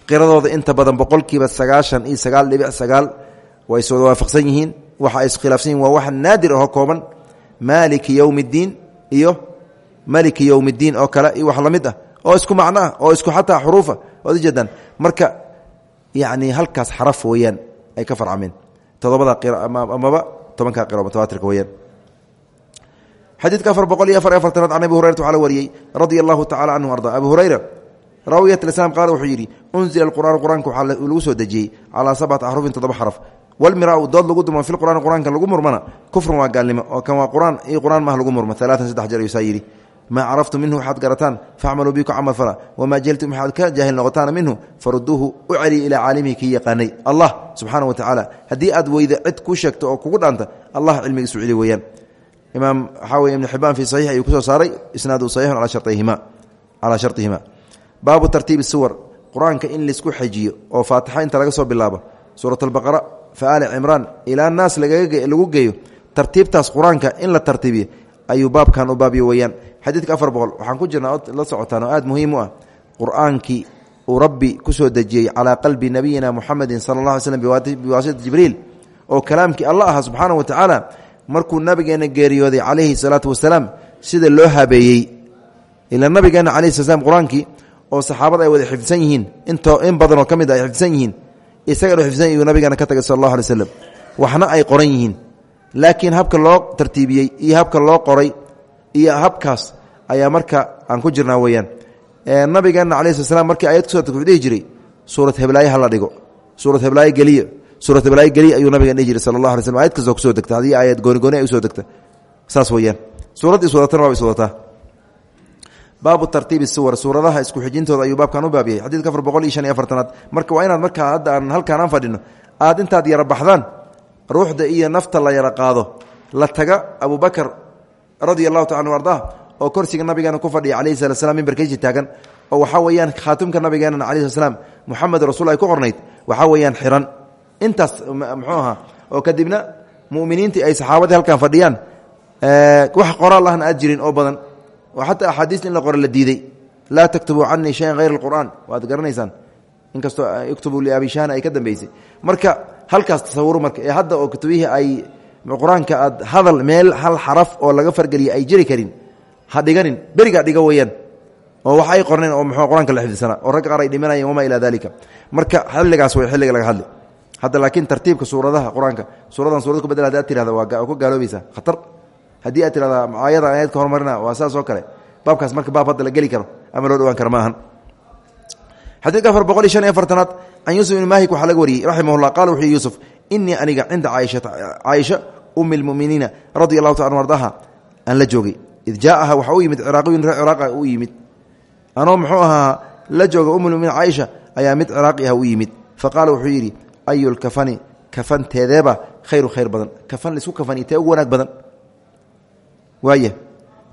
Qiradooda inta badan boqolkiiba sagaashan iyo sagaal dhibic sagaal way is wada waafaqsan yihiin. Waxa ay iskhilaafsan waa wax naadir aho kooban. Maaliki yowm iyo maliki yowm oo kale iyo wax la ah. Oo isku macno oo isku xataa xuruufa ood ujeedaan marka yacni halkaas xaraf weeyaan ay ka farcameen todobada amaba tobanka qiro mutawaatirka weyaan xadiidka afar boqol iyo afar iyo afartanaad can abi hurayrata waxaa la wariyey radia allahu tacala canhu arda. Abu hurayra raawiyat islam qaala wuxuu yidhi unzila alqur'aan qur'aanka waxaa lagu soo dejiyey calaa sabcati axrufin toddoba xaraf. Walmiraau dood lagu durmo filqur'aani qur'aanka lagu murmana kufrun waa gaalnimo oo kan waa qur'aan iyo qur'aan mah lagu murmo alaatan saddex jeer maa caraftum minhu waxaad garataan facmaluu biku camal fala wamaa jahiltum waxaad ka jaahil noqotaana minhu faruduuhu u celiya ilaa caalimihi kii yaqaanay allah subxaana wa tacaala haddii aad weyda cid kuu sheegto oo kugu dhaanta allah cilmigiisu celi weeyaan imaam waxaa weye ibnu xibaan fii saxiix ayuu ku soo saaray isnaadu saxiixun calaa sharطihima baabu tartiibi suwar qur'aanka in la isku xejiyo oo faatixa inta laga soo bilaabo suurat albaqara fa aali cimraan ilaa naas lagu geeyo tartiibtaas qur'aanka in la tartiibiyo xadiidka afar boqol. Waxaan ku jirnaa ood la socotaan oo aad muhiim u ah. Qur'aankii uu rabbi ku soo dejiyey calaa qalbi nabiyina muxamedin sala allah alay slm biwaasita jibriil oo kalaamkii alla aha subxaana wa tacaala markuu nabigeena geeriyooday calayhi salaatu wasalaam sida loo habeeyey. Ila nabigeena calayhi sala slam qur'aankii oo saxaabada ay wada xifdsan yihiin into in badanoo ka mid a ay xifdsan yihiin xifdsan yuu nabigeena ka tagay sala allahu alay waxna ay qoran yihiin. Laakiin habka loo tartiibiyey iyo habka loo qoray iyo habkaas ayaa marka aan ku jirnaa weeyaan. Nabigeena sla slam markii ayad tagta wuxuu jiray suurad heblaaye hala dhigo. Suurad heblaaye geliyo. Suurad heblaaye geliyo ayuu nabigan dhihi jiray alay slm ayad ku soo degta haddii aayad goonigooni ay u soo degta. Saas weeyaan. Suurad iswadatana waaba iswadataa baabu tartiibi suwar suuradaha isku xijintooda ayuu baabkan u baabiyey. Xadiidka afar boqol iyo shan marka waa inaad markaa hadda aan halkaan aan fadhino aad intaad yara baxdaan ruuxda iyo nafta la yara qaado la taga abubakar radia allahu taala anu oo korsiga nabigeena ku fadhiya calayhi salat slam mimbarkaysi taagan. Oo waxaa weeyaan khaatimka nabigeenana calayi slat slam muxamed rasul ay ku qornayd waxaa weeyaan xiran. Intaas muxuu oo kadibna muminiintii ay saxaabadii halkan fadhiyaan wax qoraal ahna oo badan. Oo xataa axaadiis in la qoro la diiday. Laa taktubuu canii shayan hayr اlqur'an waad garanaysaan. Inkastoo iktubu liabishana ay ka dambeysay. Marka halkaas tasawuro marka ee hadda oo kutubihii ay qur'aanka aad hadal meel hal xaraf oo laga fargeliya ay jiri karin ha berigaa dhiga weyaan oo wax ay oo mxuu qur'aanka la xifdisana oo ragga qaar ay dhimanayeen wamaa ilaa dalika marka xilligaas way xilliga laga hadli. Hadda laakiin tartiibka suuradaha qur'aanka suuradan suurad ku bedel tirahda waa ku gaaloobaysaa khatar. Haddii aad tirahda ayad ka hormarina waa saas oo kale. Baabkaas marka baab hadda la karo ama loo dhawaan karo ma ahan. Xadiidka boqol iyo shan iyo ibni maahik waxaa laga wariyey raximahullah qala wuxuu yuusuf inii aniga cinda caaisha umi lmuminiina radia allahu ta an ardaha aan la joogay. Id jaa'aha waxaa u yimid ciraaqiyun reer ciraaqa u yimid. Anoo muxuu ahaa la jooga umulmuminiin caaisha ayaa mid ciraaqi ah u yimid. Faqaala wuxuu yidhi ayu lkafani kafanteedeeba khayru khayr badan. Kafan la isku kafani tee ugu wanaag badan. Waaya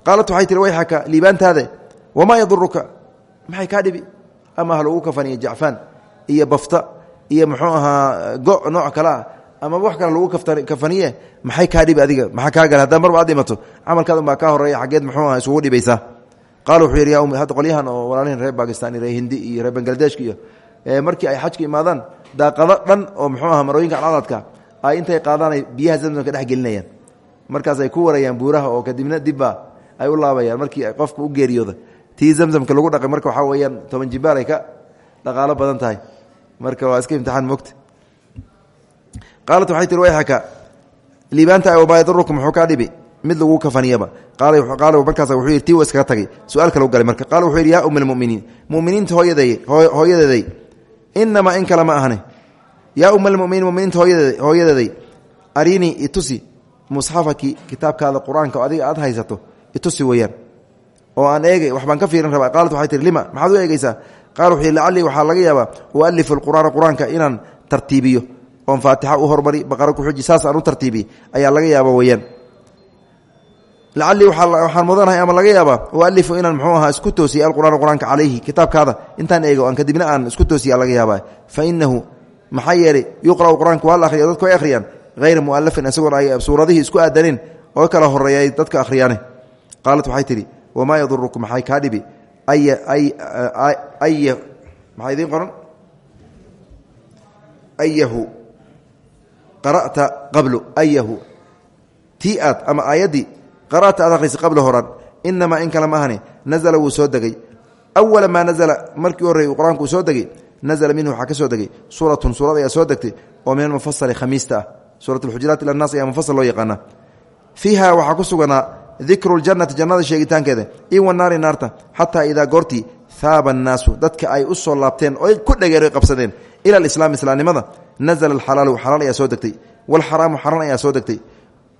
qaalat waxay tihi wayxaka liibaantaade wamaa yaduruka maxay kaa dhibi? Ama ha lagu kafaniyo ah ama wax kale lagu kafaniye maxay kaa dhibi adiga? Maxaa kaa gala haddaa marba aad dhimato camalkaad unbaa kaa horreeya xaggeed muxuu aha isugu dhibaysaa qaala wuxuu yidhi ya um hadda qolyahan oo walaalihin reer bakistan reer hindi iyo reer bangladeshka iyo markii ay xajka imaadaan daaqado dhan oo muxuu aha marooyinka cadcadadka ay intay qaadaanay biyaha zamzamka dhex gelinayaan. Markaas ay ku warayaan buuraha oo kadibna dibba ay u laabayaan markii qofka u geeriyooda. Tii zamzamka lagu dhaqay marka waxaa weeyaan toban jibaar ay ka dhaqaalo badan tahay. Marka waa iska imtixaan mogta qaalat waxay tihi wayxaka liibaanta wamaa yadurukum muxuu kaa dhibi. Mid lagu kafaniyaba. Qaala markaas wuxuu yidhi tii wa iskaga tagay. Su'aal kale u galay marka. Qaala wuxuu yidhi yaa uma almuminiin muminiinta hooyadeeday inamaa in kale ma ahne yaa uma almuminiin muminiinta hooyadeeday arinii itusi musxafaki kitaabkaada qur'aanka oo adiga aad haysato itusi weeyaan. Oo aan eegay wax baan ka fiirin rabaa. Qaalat waxay tihi lima maxaad u eegeysaa qaala wuxuu yidhi lacallii waxaa laga inaan tartiibiyo oon faatixa u hormari baqara ku xuji saas aan u tartiibiy ayaa laga yaaba weeyaan. Lacallii waxaan mudanahay ama laga yaabaa ualifu inaan muxuu ahaa isku toosiye alqur'aana qur'aanka calayhi kitaabkaada intaan eego aan kadibna aan isku toosiya laga yaabaa. Fa inahu maxaa yeelay yuqra'u qur'aanka dadku ay akhriyaan hayra mu'alafin isagoon ay suuradihii isku aadaneen oo kala horeeyay dadka akhriyaane. Qaalat waxay tidhi wamaa yaduruku maxay kaa dhibi aya aya maxaa idiin qoran? Ayahu qara'ta qablu ayahu tii aad ama aayaddii qara'ta aad akhrisa qabla horan inamaa in kale ma ahani nazla wuu soo degay. Awala maa nazla markii horreeyey qur'aanku uu soo degay nazla minhu waxaa ka soo degay. Suuratun suurad ayaa soo degtay oo min almufasali khamiista ah. Suurat alxujuraat ila naas ayaa mufasal loo yaqaana fiiha waxaa ku suganaa dikru ljannati jannada sheegitaankeeda iyo wanaari naarta xataa idaa goortii haaba annaasu dadka ay u laabteen oy ku dhegeen oy qabsadeen ila alislaam islaamnimada nazla alxalaalu xalaal ayaa soo degtay. Walxaraamu xaraan ayaa soo degtay.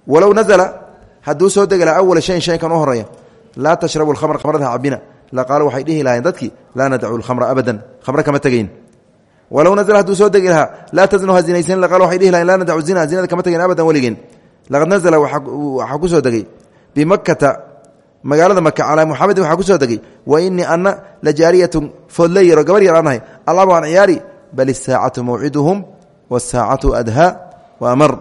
Walow nazla hadduu soo degi laha awala shayin shaykan u horreeya laa tashrabu lkhamra khamrada cabina laqaalu waxay dhihi lahayeen dadkii laa nadacu lkhamra abadan. Khamre kama tegayn. Walow nazla hadduu soo degi lahaa laa tasnu ha zinaysan laqaalu waxay dhihi lahayen laa nadacu zina zinada kama tegayn abadan weligeen. Laqad nazla waxaa ku soo degay. Bimakata magaalada maka calaa muxamedin waxaa ku soo degay. Wa inii ana la jaariyatun foodle yaro gabar yar aan ahay allaba aan ciyaari bal isaacatu mawciduhum wasaacatu adhaa wa amar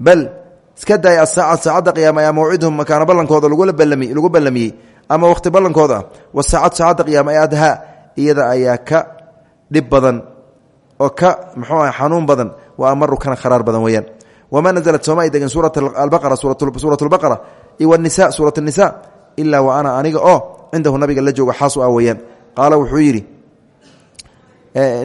bal iska daaya asaaca saacadda qiyaama ayaa mawciduhum makaano ballankooda lagu ballamiyey ama wakhti ballankooda ah wasaacatu saacadda qiyaama ee adhaa iyada ayaa ka dhib badan oo ka muxuu ah xanuun badan wa amaru kana kharaar badan weeyaan wamaa naزlat sooma ay degin suurat albaqara suurat اlbaqara iyo wاnisa suurat الnisa ilaa wa ana aniga oo cindahu nabiga la joogo xaas u ah weeyaan qaala wuxuu yidhi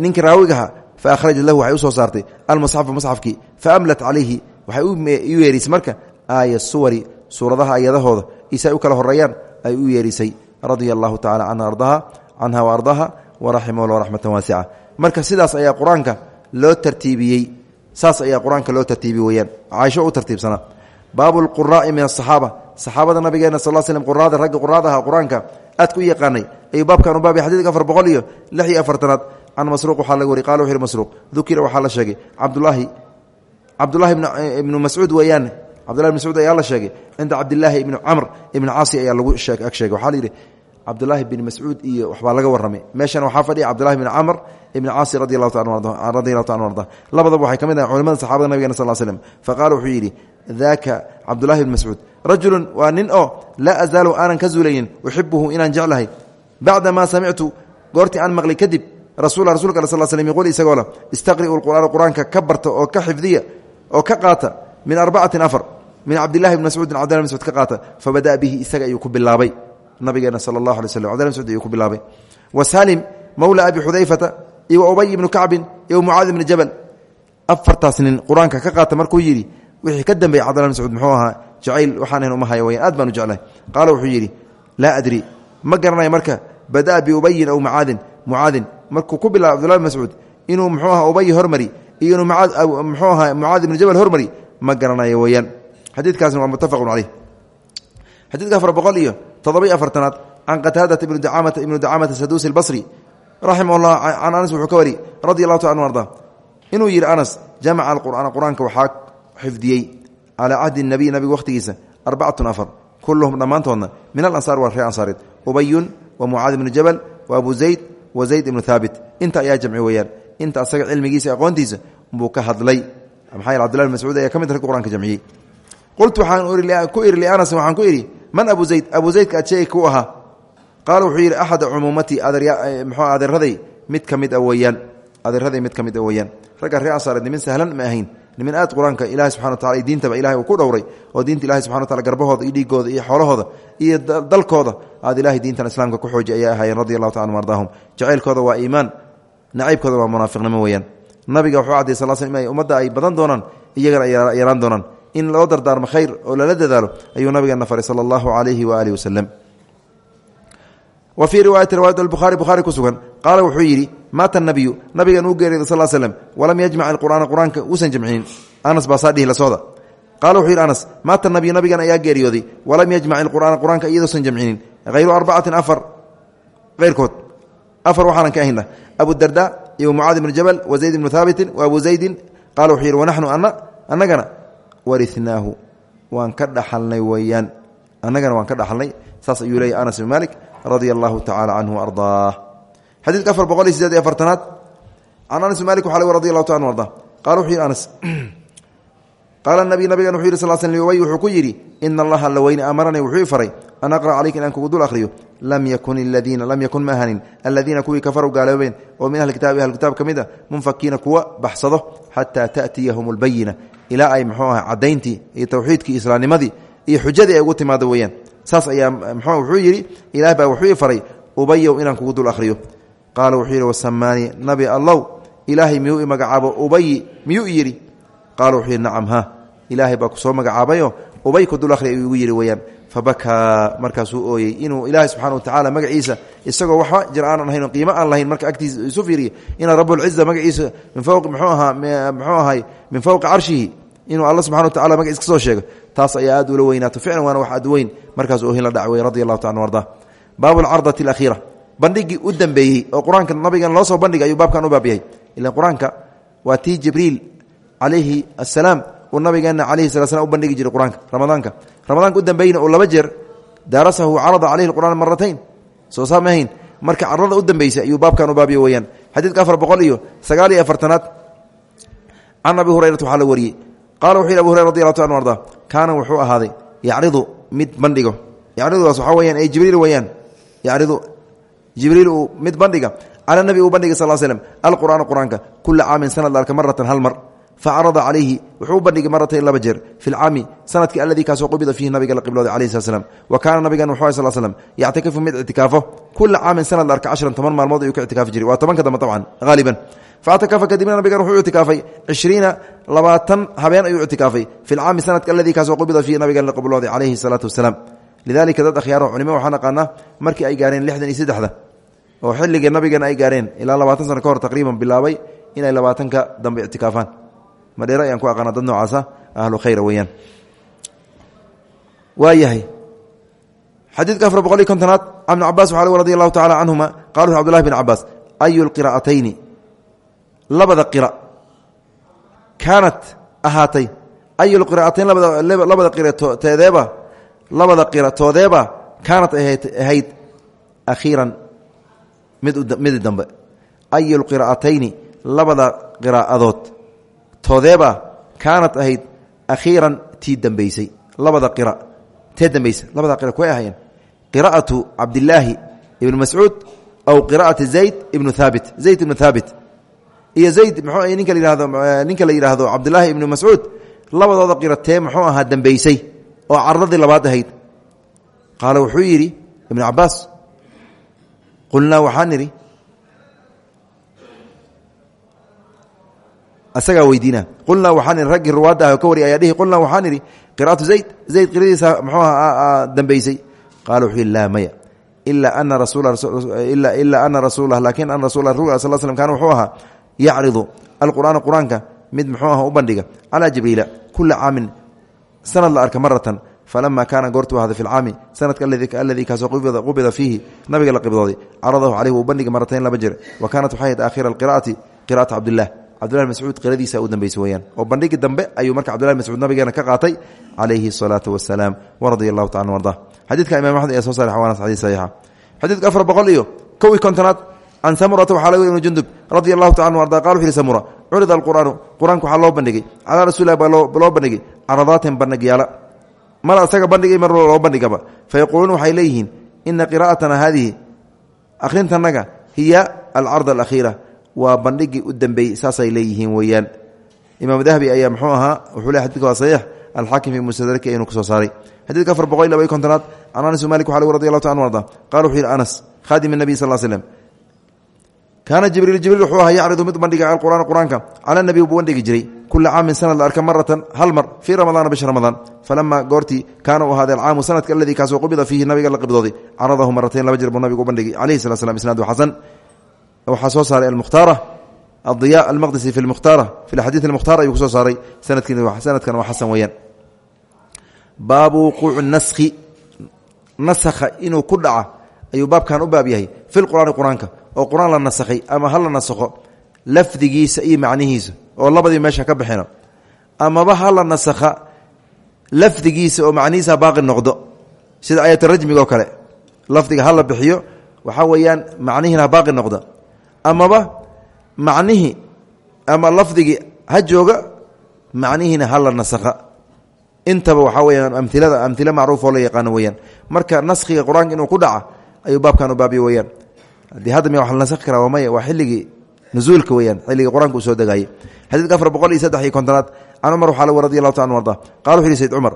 ninkii raawigaha faakhrajat lahu waxay u soo saartay almusxafa musxafkii faamlat calayhi waxay u yeerisay marka aaya suwari suuradaha ayadahooda isay u kala horeeyaan ay u yeerisay radia allahu tacala canha ardaha canha wa ardaha waraximah llah raxmata waasica marka sidaas ayaa qur'aanka loo tartiibiyey saas ayaa qur'aanka loo tartiibiy weyaan caaisho u tartiibsanaa baabu lquraai min asaxaaba saxaabada nabigeena sal slm quraada ragga quraada aha qur'aanka aad ku yaqaanay ayuu baabkan u baabay iyo lix iyo can masruuq waxaa laga wari qala wuxu yhi masruuq. Dukira waxaa la sheegay. Cabdulaahi cabdulahi ibnu mascuud weeyaan. Cabdullahi ibn mascuud ayaa la sheegay. Cinda cabdilaahi ibni camr ibni caasi ayaa lagu ag sheegay. Waxaa la yidhi cabdulaahi bn mascuud iyo waxbaa laga warramay. Meeshan waxaa fadhiya cabdulahi bn camr ibn caasi radi allahu ta arda labadaba waxay ka mid ahay culimada saxabada nabigena sal slm faqala wuxuu yidhi daaka cabdulahi bn mascuud. Rajulun waa nin oo laa azaalu aanan ka zuulaynin uxibuhu inaan jeclahay. Bacda maa samictu goortii aan maqlay kadib rasul rasulka al sal slm yquul isagoo le istaqri'u lqur'aana qur'aanka ka barta oo ka xifdiya oo ka qaata min arbacatin afar min cabdillahi bni mascuudin cbdillah bn mascuud ka qaata fabada'a bihi isaga ayuu ku bilaabay. Nabigeena sala allahu alay slm cbdillah mascuud ayuu ku bilaabay. Wa salim mowla abi xudayfata iyo wa ubay ibnu kacbin iyo mucaad ibni jabal. Afartaas nin qur'aanka ka qaata markuu yidhi wixii ka dambeeyey cabdillah bn mascuud muxuu ahaa jacayl waxaan ahayn uma haya wayaan aad baan u jeclahay. Qaala wuxuu yidhi laa adri ma garanayo marka bada'a biubayin aw mucaadin mucaadin markuu ku bilaaba abdullah bn mascuud inuu muxuu aha ubay hormari iyo inuu muxuu aha mucaad ibnu jabal hormari ma garanayo weyaan xadiidkaasna waa muttafaqun caleyh xadiidka afar boqol iyo toddobiy afartanaad can qataadata ibnu dacamata ibnu dacamata saduusi albasri raximah llah can anas wuxuu ka wari radi allahu inuu yidhi anas jamaca alqur'aana qur'aanka waxaa xifdiyey calaa cahdi nabiy nabiga wakhtigiisa arbacatun afar kulluhum dhammaantoodna min alansaar waa ree ansaareed ubayun wa mucaad ibnu jabal wa abu zayd wa zayd ibnu haabit inta ayaa jamci weeyaan. Inta asaga cilmigiisa aqoontiisa buu ka hadlay. Maxaa yeel abdullah bin mascuud ayaa ka mid rag qur'anka jamciyey. Qultu waxaan ku iri lianasin waxaan ku idhi man abu zayd? Abu zaydka aad sheegi ku ahaa. Qaala wuxuu yidhi axada cumuumatii mxuu adeeraday mid ka mid a weeyaan. Adeeraday mid ka mid a weeyaan. Ragga ree ansaareed nimin sahlan ma ahayn nimin aad qur'aanka ilahi subxana watacala iyo diintaba ilahay uu ku dhowray oo diinta ilahi subxana watacala garbahooda iyo dhiigooda iyo xoolahooda iyo dalkooda aad ilahay diintan islaamka ku xooji ayay ahaayeen radi allahu taala ardaahum. Jacaylkooda waa iimaan nacaybkooda waa munaafiqnimo weeyaan. Nabiga wuxuu cadday sal sl in ummadda ay badan doonaan iyagana ay yaraan doonaan. In loo dardaarmo khayr oo lala dadaalo ayuu nabigeena faray sala allahu calayhi waaalih wasalam wa fii riwaayati riwaayat buhari buhaari ku sugan qaala wuxuu yidhi maata nabiyu nabigan uu geeriyooday sal slm walam yajmac alqur'aana qur'aanka uusan jamcinin anas baa saa dhihi la sooda qaala wuxuu yidhi anas maata nabiyu nabigan ayaa geeriyooday. Walam yajmac alqur'aana qur'aanka iyadoosan jamcinin. Hayru arbacatin afar. Keyrkood afar waxaanan ka ahayna abudarda iyo mucaad ibnu jabal wa zayd ibnu haabitin wa abu zaydin. Qala wuxuu yidhi wanaxnu ana annagana warinaahu waan ka dhaxalnay weyaan annagana waan ka dhaxalnay. Saas ayuu leeyahy anas ibn malik radia allahu tacala canhu ardaa xadiidka afar boqol iyo sideed iyo afartanaad. Can anas malik waxa radi allahu ta anu arda. Qala wuxuu yidhi anas. Qaala nabiy nabigan wuxuu yidhi sal sl ubay wuxuu ku yidhi ina allaha alla weyne amaranii wuxuu i faray an aqra calayka inaan kugu dul akhriyo. Lam yakun ladiina lam yakun ma ahanin. Aladiina kuwii kafaruu gaaloobeen oo min ahli kitabi ahli kitaab ka mid a munfakiina kuwa baxsado xataa ta'tiyahum lbayina ilaa ay muxuu aha iyo tawxiidkii islaamnimadii iyo xujadii ay ugu timaado weeyaan saas ayaa mxuu wuxuu yidhi ilaah baa wuxuu ii faray ubayow inaan kugu dul akhriyo. Qaala wuxuu yidhi wasamaanii nabi allow ilaahay miyuu i magacaabo ubayi miyuu i yidhi? Qaala wuxuu yidhi nacam ha ilaahay baa ku soo magacaabayo ubay ku dul akhri ayuu igu yidhi weeyaan fabakaa markaasuu ooyey inuu ilaahay subxana watacala magaciisa isagoo waxba jir aanan ahayn qiimo aan lahayn marka agtiisa isu fiiriya inaa rabulciza magaciisa min fowqi mxuu ahaa mxuu ahay min fowqi carshihi inuu alla subxana watacala magaciis ka soo sheego taas ayaa aad ula weynaato ficlan waana wax aad weyn. Markaas oohin la dhac wey radi allahu taala arda. Baabu alcardati alakhiira bandhigii u dambeeyey oo qur'aanka nabigan loo soo bandhigay ayuu baabkan u baab yahay ilan qur'aanka waa tii jibriil calayhi asalaam uu nabigeena calayhi sala slam u bandhigi jiray qur'aanka ramadaanka. Ramadaanka u dambeeyna uu laba jeer daarasahu carada caleyhi lqur'aan maratayn soo saa mahayn marka carada u dambeysay ayuu baabkan u baabya weyaan xadiidka afar boqol iyo sagaal iyo afartanaad. Can abi hurayrata waxaa la wariyey. Qala wuxu yhi abu hurera radi allahu ta anu arda kaana wuxuu ahaaday yacridu mid bandhigo. Yacridudaas waxaa weyaan ay jibriil weyaan yacridu jibriil mid bandhiga cala nabi uu bandhigay sal slm alqur'aana qur'aanka kula caamin sanad arka maratan hal mar. Facarada calayhi wuxuu u bandhigay laba jeer fi lcaami sannadkii aladii kaasoo qubida fiihi nabiga la qiblooday slam wa kaana nabigan wuxuu sal slm yactakifu mid ictikaafo. Kula caamin sanad la arka cashran maalmood ayuu ka ictikaafi jiray. Waa tobanka dambe abcan haaliban faactakafa kadibna nabigan wuxuu ictikaafay cishriina labaatan habeen ayuu ictikaafay fi lcaami sanadka aladii kaasoo qubida fiihi nabigan la qiblooday calayhi salaatu wasalaam lidalika dad akhyaaro culimo waxaa naqaanaa markii ay gaareen lixdan iyo saddexda oo xilligii nabigan ay gaareen ilaa labaatan sano ka hor taqriiban bilaabay inay labaatanka dambe ictikaafaan madheero ayaan ku aqaana dad noocaasa ahlu khayra weeyaan waa yahay xadiidka afar boqol iyo kontonaad can ibni cabaas waxa radi allahu tacala canhuma qala wuxu abdullahi bn cabaas ayu lqira'atayni labada qira. Kaanat ahaatay. Ayu lqira'atayn labada qiratodeeba labada qiratodeeba kaanat ahayd akhiiran mid midi dambe. Ayu lqira'atayni labada qiraa'adood toodeeba kaanat ahayd akhiiran tii dambaysay. Labada qira tee dambaysa labada qira kuway ahaayeen qiraa'atu cabdillaahi ibni mascuud aw qira'ati zayd ibnu haabit zayd ibnu haabit iyo zayd mxuu ninka layihahdo ninka la yidhaahdo cabdilaahi ibnu mascuud labadooda qiratee muxuu ahaa dambaysay oo caradii labaad ahayd. Qaala wuxuu yidhi ibnu cabaas qulnaa waxaan nidhi asagaa weydiina qulnaa waxaan idhi raggii ruwaadda ah ka wariy ayaa dhihi qulnaa waxaan idhi qira'atu zayd zayd qiradiisa muxuu aha dambaysay. Qaala wuxuu yidhi laa maya. Ilaa ana rasuilaa ana rasuulah laakin ana rasul sal slm kaana wuxuu ahaa yacridu alqur'aana qur'aanka mid muxuu aha u bandhiga calaa jibriila kula caamin sanad la arka maratan falama kaana goortuu ahada fi lcaami sanadka aladii kaasoo qubida fiihi nabiga la qibdooday caradahu caleyh uu bandhigi maratayn laba jeer wa kaanat waxay ahayd aakhira alqira'ati qira'ata cabdilah cabdillahi mascuud qiradiisa u dambaysa weyaan oo bandhigi dambe ayuu marka cabdillahi mascuud nabigeena ka qaatay calayhi salaatu wasalaam waradia allahu taala arda xadiidka imam axmed ee soo saare xawanas xadiis saxiixa xadiidka afar boqol iyo kow iyo kontonaad can samurata waxaa laga weri ibnu jundub radia allahu taala anu arda qala wuxu yhi samura curida alqur'aanu qur'aanka waxaa loo bandhigay calaa rasulilah baa loo bandhigay caradaatin bandhigyaala mar asaga bandhigay mar loo bandhigaba fa yaquuluuna waxay leeyihiin ina qira'atana haadihi akhrintanaga hiya alcard alakhiira waa bandhigii u dambeeyey saasay leeyihiin weeyaan imaam dahabi ayaa muxuu ahaa wuxuu le xadidka waa saxiix alxaakim fi mustadraki aynu ku soo saaray xadidka afar boqol iyo laba iyo kontonaad can anas malik waxa lgu radi allahu ta anu arda qala wuxuu yidhi anas khaadim nabiy sal slem kaana jibriil jibriil wuxuu ahaa yacridu mid bandhiga alqur'aan qur'aanka. Cala nabiy buu bandhigi jiray. Kula caamin sanad la arka maratan hal mar fii ramadaana bisha ramadaan. Falamaa goortii kaana uu ahaaday alcaamu sanadka aladii kaasoo qubida fiihi nabiga la qibdooday caradahu maratayn laba jir buu nabigu bandhigay. Calayhi salat slam isnaadu xasan. Waxaa soo saaray almukhtaara. Adiya almaqdisi fi lmukhtaara fi xadiid almukhtaar ayuu ku soo saaray. Sanadkan waa xasan weeyaan. Baabu wuquuci naskhi. Nasakha inuu ku dhaca ayuu baabkan u baab yahay. Fi lqur'aani qur'aanka oo qur'aan la nasakhay ama ha la nasakho lafdigiisa iyo macnihiisa oo labadii meesha ka baxino amaba ha la nasakha lafdigiisa oo macnihiisa baaqi noqdo sida aayatrajmiga oo kale lafdiga ha la bixiyo waxaa weeyaan macnihiina baaqi noqdo amaba macnihii ama lafdigii ha jooga macnihiina ha la nasakha. Intaba waxaa weyaan amilada amilo macruuf oo la marka naskhiga qur'aanka inuu ku dhaca ayuu baabkan u baabiye weyaan haddii hadda wax la nasakhi karaa waa maya waa xilligii nuzuulka weyaan xilligii qur'aanka soo degaayey xadiidka afar boqol iyo saddex iyo kontonaad can cumar waxaa lagu radi allahu ta anu arda qala wuxu yhi cumar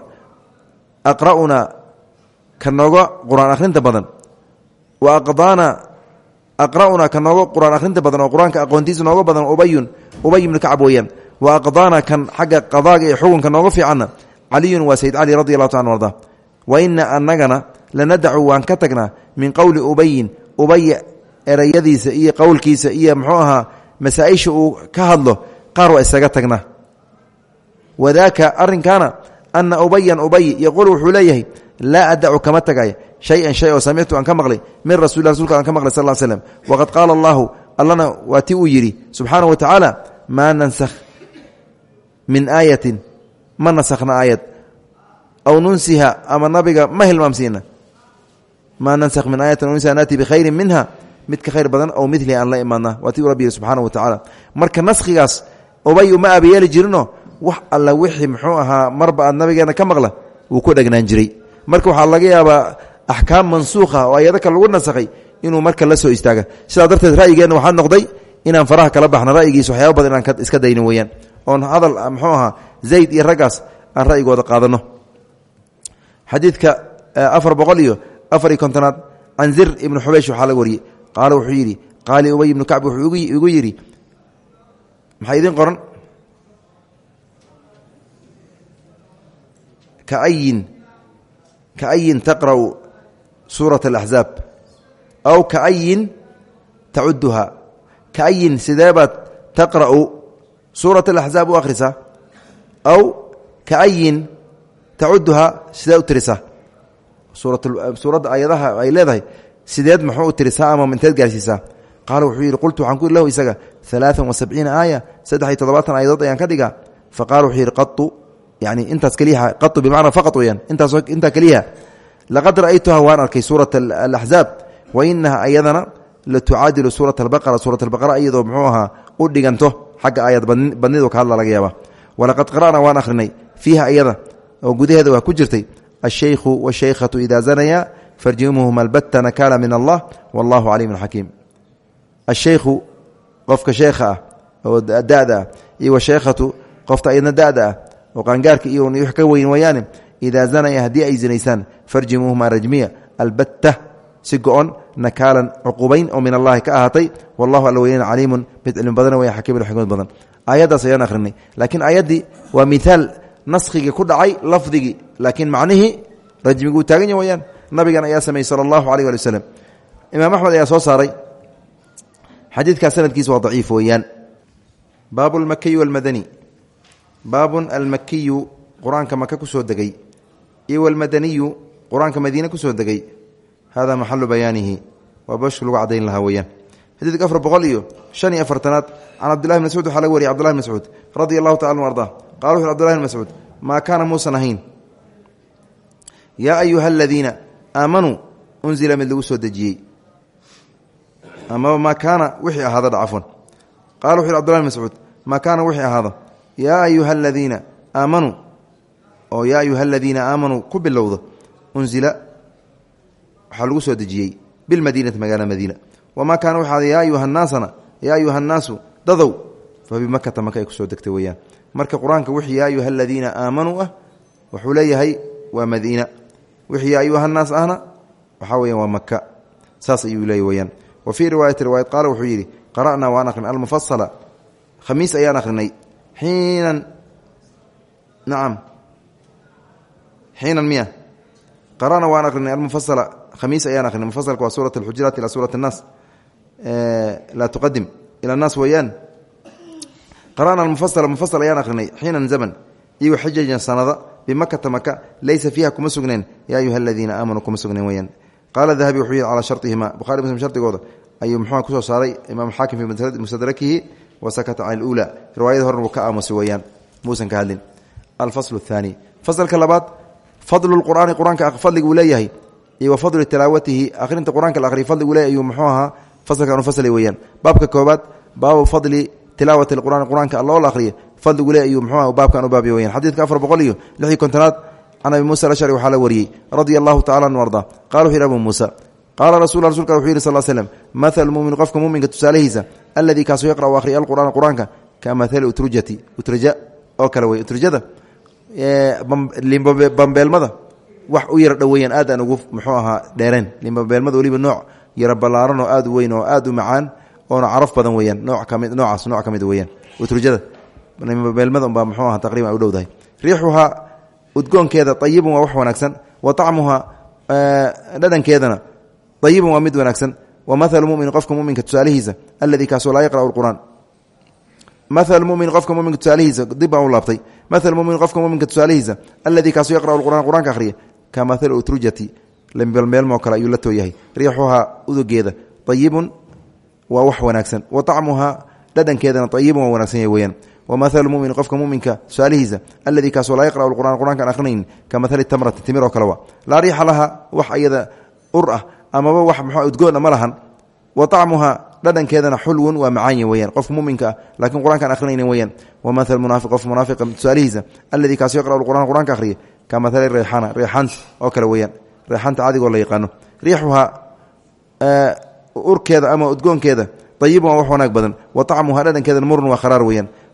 aqra'unaa ka nooga qur'aan akhrinta badan wa aqdaana aqra'unaa ka nooga akhrinta badan oo qur'aanka aqoontiisa nooga badan ubayun ubay ibnu kacab wa aqdaana kan xagga qadaaga iyo xukunka nooga fiicanna caliyun waa sayd cali radi allahu ta wa ina anagana lanadacu waan ka tagnaa min qowli ubayin ubay erayadiisa iyo qowlkiisa iyo muxuu ahaa masaaisha uu ka hadlo qaar waa isaga tagnaa wadaaka arinkaana ana ubayan ubay yaquul wuxuu leeyahay laa adacu kama tagay shayan shay oo samictu aan ka maqlay min rasul rasulka aan ka maqlay sal slm waqad qaala allahu allana waa ti uu yidhi subxaana wa tacaala maa nansakh min aayatin ma nasakhna aayad. Aw nunsiha ama nabiga ma hilmaamsiina maa nansakh min aayatin aw nunsiha naati bikhayrin minha mid ka khayr badan ow mili aan la imaadna waa ti rabbi subxaana wa tacaala marka naskhigaas ubay uma abayeeli jirino? Wax alla wixii muxuu ahaa marba aad nabigeena ka maqla wuu ku dhegnaan jiray. Marka waxaa laga yaabaa axkaam mansuukha oo ayado kale lagu nasakhay inuu marka la soo istaaga. Sidaa darteed ra'yigeenna waxaa noqday inaan faraha kala baxno ra'yigiis waxyaaba badan inaan iska daynin weyaan oon hadal muxuu ahaa zayd iyo raggaas aan ra'yigooda qaadano. Xadiidka afar boqol iyo afar iyo kontonaad can zir ibnu xubeysh waxaa laga qaala wuxuu yidhi qaali ubay ibnu kacb wuxuu igu yidhi maxaa idiin qoran? Kaayin kaayin taqra'u suurat alaxzaab aw kaayin tacuduha kaayin sidee baad taqra'u suurat alaxzaab u akhrisaa? Aw kaayin tacuduha sidee u tirisaa? Suuradda ayadaha ay leedahay sideed muxuu tiri saama inteed gaarsiisaa qaala wuxuu yidhi qultu waxaan ku yidhi lahu isaga alaaan wasabciina aaya saddex ayaan ka dhigaa. Fa qaala wuxuu yidhi qau yani intaas keliyaha qau bimacna faqad weyaan intaa keliyaha laqad ra'aytuha waan arkay suurata alaxzaab wa inaha ayadana la tucaadilu suurata albaqara suurat albaqara iyadoo muxuu ahaa u dhiganto xagga aayad badnidu ka hadla laga yaaba walaqad qara'na waan akhrinay fiiha iyada oo gudaheeda waa ku jirtay ashaykhu washaykhatu idaa zanayaa farjimhum albatta nakaala min allah wallahu caliim xakiim ashaykhu qofka sheekha ah oo dada ah iyo washeekhatu qofta ayadna dada ah oo qaangaarka iyo wax ka weyn wayaane idaa zanaya haddii ay zinaysaan farjimuuhuma rajmiya albatta si go-on nakaalan cuqubayn oo min allahi ka ahaatay wallahu alla weyaan caliimun mid cilmi badana way xakiimun xikmad badan. Aayaddaas ayaan akhrinay waa mithaal naskhiga ku dhacay lafdigii laakiin macnihii rajmiguu taagan nabigan ayaa sameeyey sala allahu aleyh ali waslem imaam axmed ayaa soo saaray. Xadiidkaas sanadkiisa waa daciif weeyaan. Baabu almakiyu walmadani. Baabun almakiyu qur'aanka maka ku soo degay. Iyo walmadaniyu qur'aanka madiine ku soo degay. Hada maxalu bayaanihi. Waa bashku lagu cadayn lahaa weyaan xadiidka afar boqol iyo shan iyo afartanaad can cabdillahi bn mascuud waxaa laga wariyay cbdullahi bn mascuud radia allahu tacala anu arda qala wuxu aamanuu unzila mid lagu soo dejiyey. Amaba maa kaana wixii ahaada dhacafwan qala wuxu yhi cbdullahi mascuud maa wixii ahaada? Yaa ayuha aladiina aamanuu oo yaa ayuha aladiina aamanuu ku unzila waxaa lagu soo dejiyey bilmadiinati magaalada madiina. Wamaa kaana waxaad yaa ayuha naasana yaa ayuha nnaasu dadow. Fa bimakata maka ay ku soo degtay weyaan marka qur'aanka wixii yaa ayuha aladiina aamanuu ah wuxuu leeyahay waa madiina wixii yaa ayuha naas ahna waxaa weyan waa maka saas ayuu leeya weyaan wa fii riwaayati riwaayad qaala wuxuu yidhi qara'naa waan akhrinay almufasala khamiis ayaan akhrinay xiinan nacam xiinan miya qara'na waan akhrinay almufasala khamiis ayaan akhrinay mufasalka waa suurat alxujuraat ila suurat annaas laa tuqadim ila annaas weeyaan qara'na almufasala bimakata maka laysa fiiha kuma sugneen yaa ayuha aladiina aamanuu kuma sugneen weyaan qaala dahabi wuxuu yidhi calaa shartihima bukhari muslim shardigooda ayuu muxuua ku soo saaray imaam xaakim fii mustadrakihi wa sakata can ilula riwaayada horna wuu ka aamusi weyaan muusan ka hadlin alfasl athani fasalka labaad fadlu qur'aani qur'aanka fadliguu leeyahay iyo wa fadli tilaawatihi akhrinta qur'anka la akhriya fadliguu leeyahy ayuu muxuu ahaa fasalkan u fasli weyaan baabka koobaad fadligu le ayuu muxuu baabkan u baabiya weyaan xadiidka afar boqol iyo lix iyo kontonaad can abi la wariyey radia allahu tacala anu arda qala wuxu yhi abu muusa qaala rasul rasulka wuxuu yihi sal slm mahalu mumin qofka muminka tusaalahiisa alladii kaasoo yaqra u akhriya alqur'aana qur'aanka ka mahali utrujati utraja oo kale wey utrajada bambeelmada wax u yara dhoweeyaan aad aan ugu muxuu ahaa dheereen. Limbambeelmada weliba nooc yaro ballaaran oo aad weyn oo aad u macaan oona caraf badan weyaan nooc kami noocaas nooc ka mid weyaan utrujada limbambeelmada umbaa muxuu aha taqriban u dhowdahay. Riixuhaa udgoonkeeda ayibun waa wax wanaagsan. Wa طacmuhaa dhadhankeedana ayibun waa mid wanaagsan. Wa mahalu mumin qofka muminka tusaalihiisa alladii kaasoo laa yaqra'u qur'aan maal mumin qofka muminka tusaalihiisa dib baan u laabtay. Maal mumin qofka muminka tusaalihiisa alladii kaasoo yaqra'u qur'an qur'anka akhriya ka maali utrujati lembeelmeelmoo kale ayuu la tooyahay. Riixuhaa udugeeda ayibun waa wax wanaagsan. Wa طacmuhaa dhadhankeedana ayibun waa wanaagsan ya weyaan wamahalu mumin qofka muminka tusaalihiisa alladii kaasoo laa yaqra'u qur'an qur'ankaan akhrinayn ka mahali tamrati timir oo kale wa laa riixa laha wax ayada ur ah amaba wax mxu udgoona ma lahan wa طacmuhaa dhadhankeedana xulwun waa macaanya weyaan qofka muminka ah lakiin qur'aankaan akhrinayna weyaan wamaal munaafiq qof munaafiqa tusaalihiisa alladii kaasoo yaqra'u qur'an qur'anka akhriya ka mahali reexana reexaanta oo kale weyaan reexaanta cadigoo la yaqaano riixuhaa urkeeda ama udgoonkeeda ayibun waa wax wanaag badan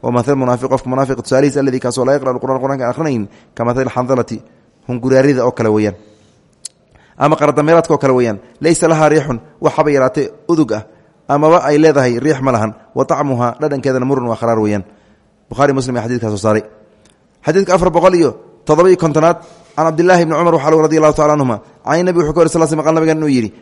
wamaal munaafiq qofka munaafiq tusaalihiisa alladii kaasoo laa yaqra'u qur'an qur'ankaan akhrinayn ka mahali xandalati hunguraarida oo kale weyaan ama qaradameeraadka oo kale weyaan laysa lahaa riixun waxaba yaraatay udug ah amaba ay leedahay riix ma lahan wa طacmuhaa dhadhankeedana murun waa kharaar weyaan buhari muslim ee xadidkaa soo saaray xadiidka afar boqol iyo toddoba iyo kontonaad can cabdilaahi bni cumar waxaa radi allahu tacala anhuma can nabi wuxuu ka wari sal sl qal nabigan inuu yidhi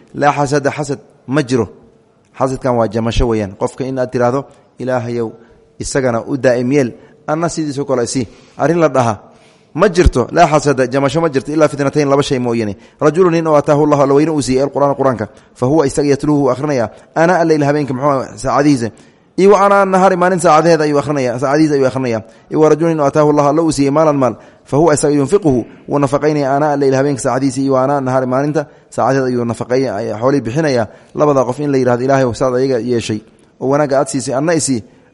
isagana u daa'im yeel anna sidiisoo kale si arrin la dhaha ma jirto laa xasada jamasho ma jirto ilaa fitnatayn laba shay mooyane. Rajulu nin oo ataahu llahu alla weyne uu siiyey fa huwa isaga yatluuhu ana aleyl habeenka muxuu saacadihiisa. Iyo ana nahaari maalin saacadeheeda ayuu arinaya saacadihiisa ayuu akhrinaya. Iyo rajulu nin oo ataahu llahu alla uu siiyey fa huwa isaga yunfiquhu wuu nafaqaynaya ana aleyl habeenka saacadihiisa iyo ana nahaari maalinta saacadeeda ayuu nafaqeey xoolii bixinaya labada qof in la yihahdo ilahay saad ayaga yeeshay. Oo wanaagga aad siisay anna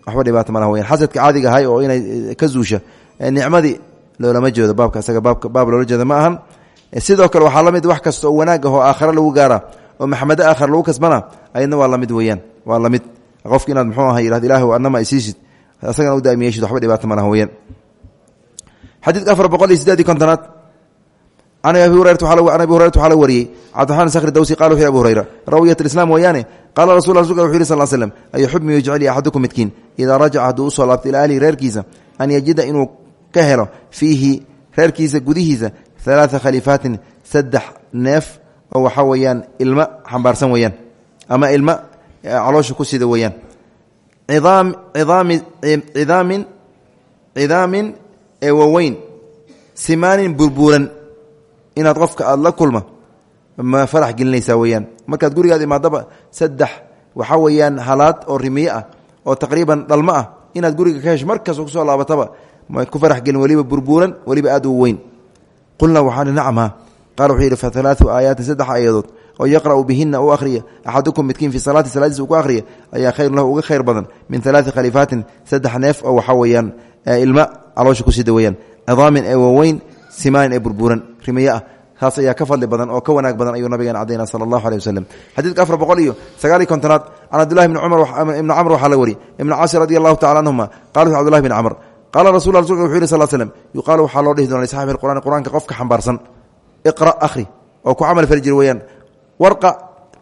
waxba dhibaato malaha weyaan xasadka caadiga ahay oo inay ka zuusha nicmadii loolama jeedo baabka isaga baab baab loola jeeda ma ahan. Sidoo kale waxaa la wax kasta oo wanaag ah oo aakhare lagu gaara oo maxamado aakhar lagu kasbana ayadna waa la mid weeyaan. Waa la mid qofki inaad mxuu aha yihahd ilah anama isiisid asagana u daamiyeyshid waxba dhibaata ma laha weyaan xadiidka afar boqol iyo sideedii kontonaad. An abi abi hurayrata waxaa la wariyey. Cabdiraxmaan sakri dawsi qala wuxu abu hurayra. Rawiyat islam weeyaane qaala rasul rasulka wuxu yiri sal slm ayuxib miyuu jecel axadukum midkiin idaa rajaca hadduu u soo laabto ilaa ahlihi reerkiisa an yajida inuu ka helo fiihi reerkiisa gudihiisa alaaa khaliifaatin saddex neef oo waxaa weeyaan ilmo xambaarsan weeyaan ama ilmo caloosha ku sida weeyaan idaamin cidaamin ee waweyn simaanin burbuuran inaad qofka aada la kulma ma farax gelinaysaa weeyaan. Markaad gurigaad imaadaba saddex waxaa weeyaan halaad oo rimiye ah oo taqriiban dhalmo ah inaad guriga ka hesho markas ku soo laabataba ma ku farax gelin weliba burbuuran weliba aad u weyn. Qulna waxaan nacma. Qaal wuxuu yidhi fa alaau aayaatin saddex aayadood oo yaqra'u bihina u akhriya axadukum midkiin fii salaati salaadiisa uu akhriya ayaa khayrun lahu uga khayr badan min alaai khaliifaatin saddex neef oo waxaa weeyaan ilma caloosha ku sida weyaan cidaamin ee waaweyn simaanin ee burbuuran rimiye ah taas ayaa ka fadli badan oo ka wanaag badan ayuu nabigeena cadayna sala allahu aleh waslem xadiidka afar boqol iyo sagaaliy kontonaad can cabdillahi cumar ibni camr waxaa la wari ibni caasi radi allahu tacala canhuma qala wuxu cbdullahi bn camr qaala rasul rasulka wuxu yiri sal slm yuqaalu waxaa loo dhihi doona lisaxbi qur'ani qur'aanka qofka xambaarsan. Iqra akhri oo ku camal fali jiri weyaan warqa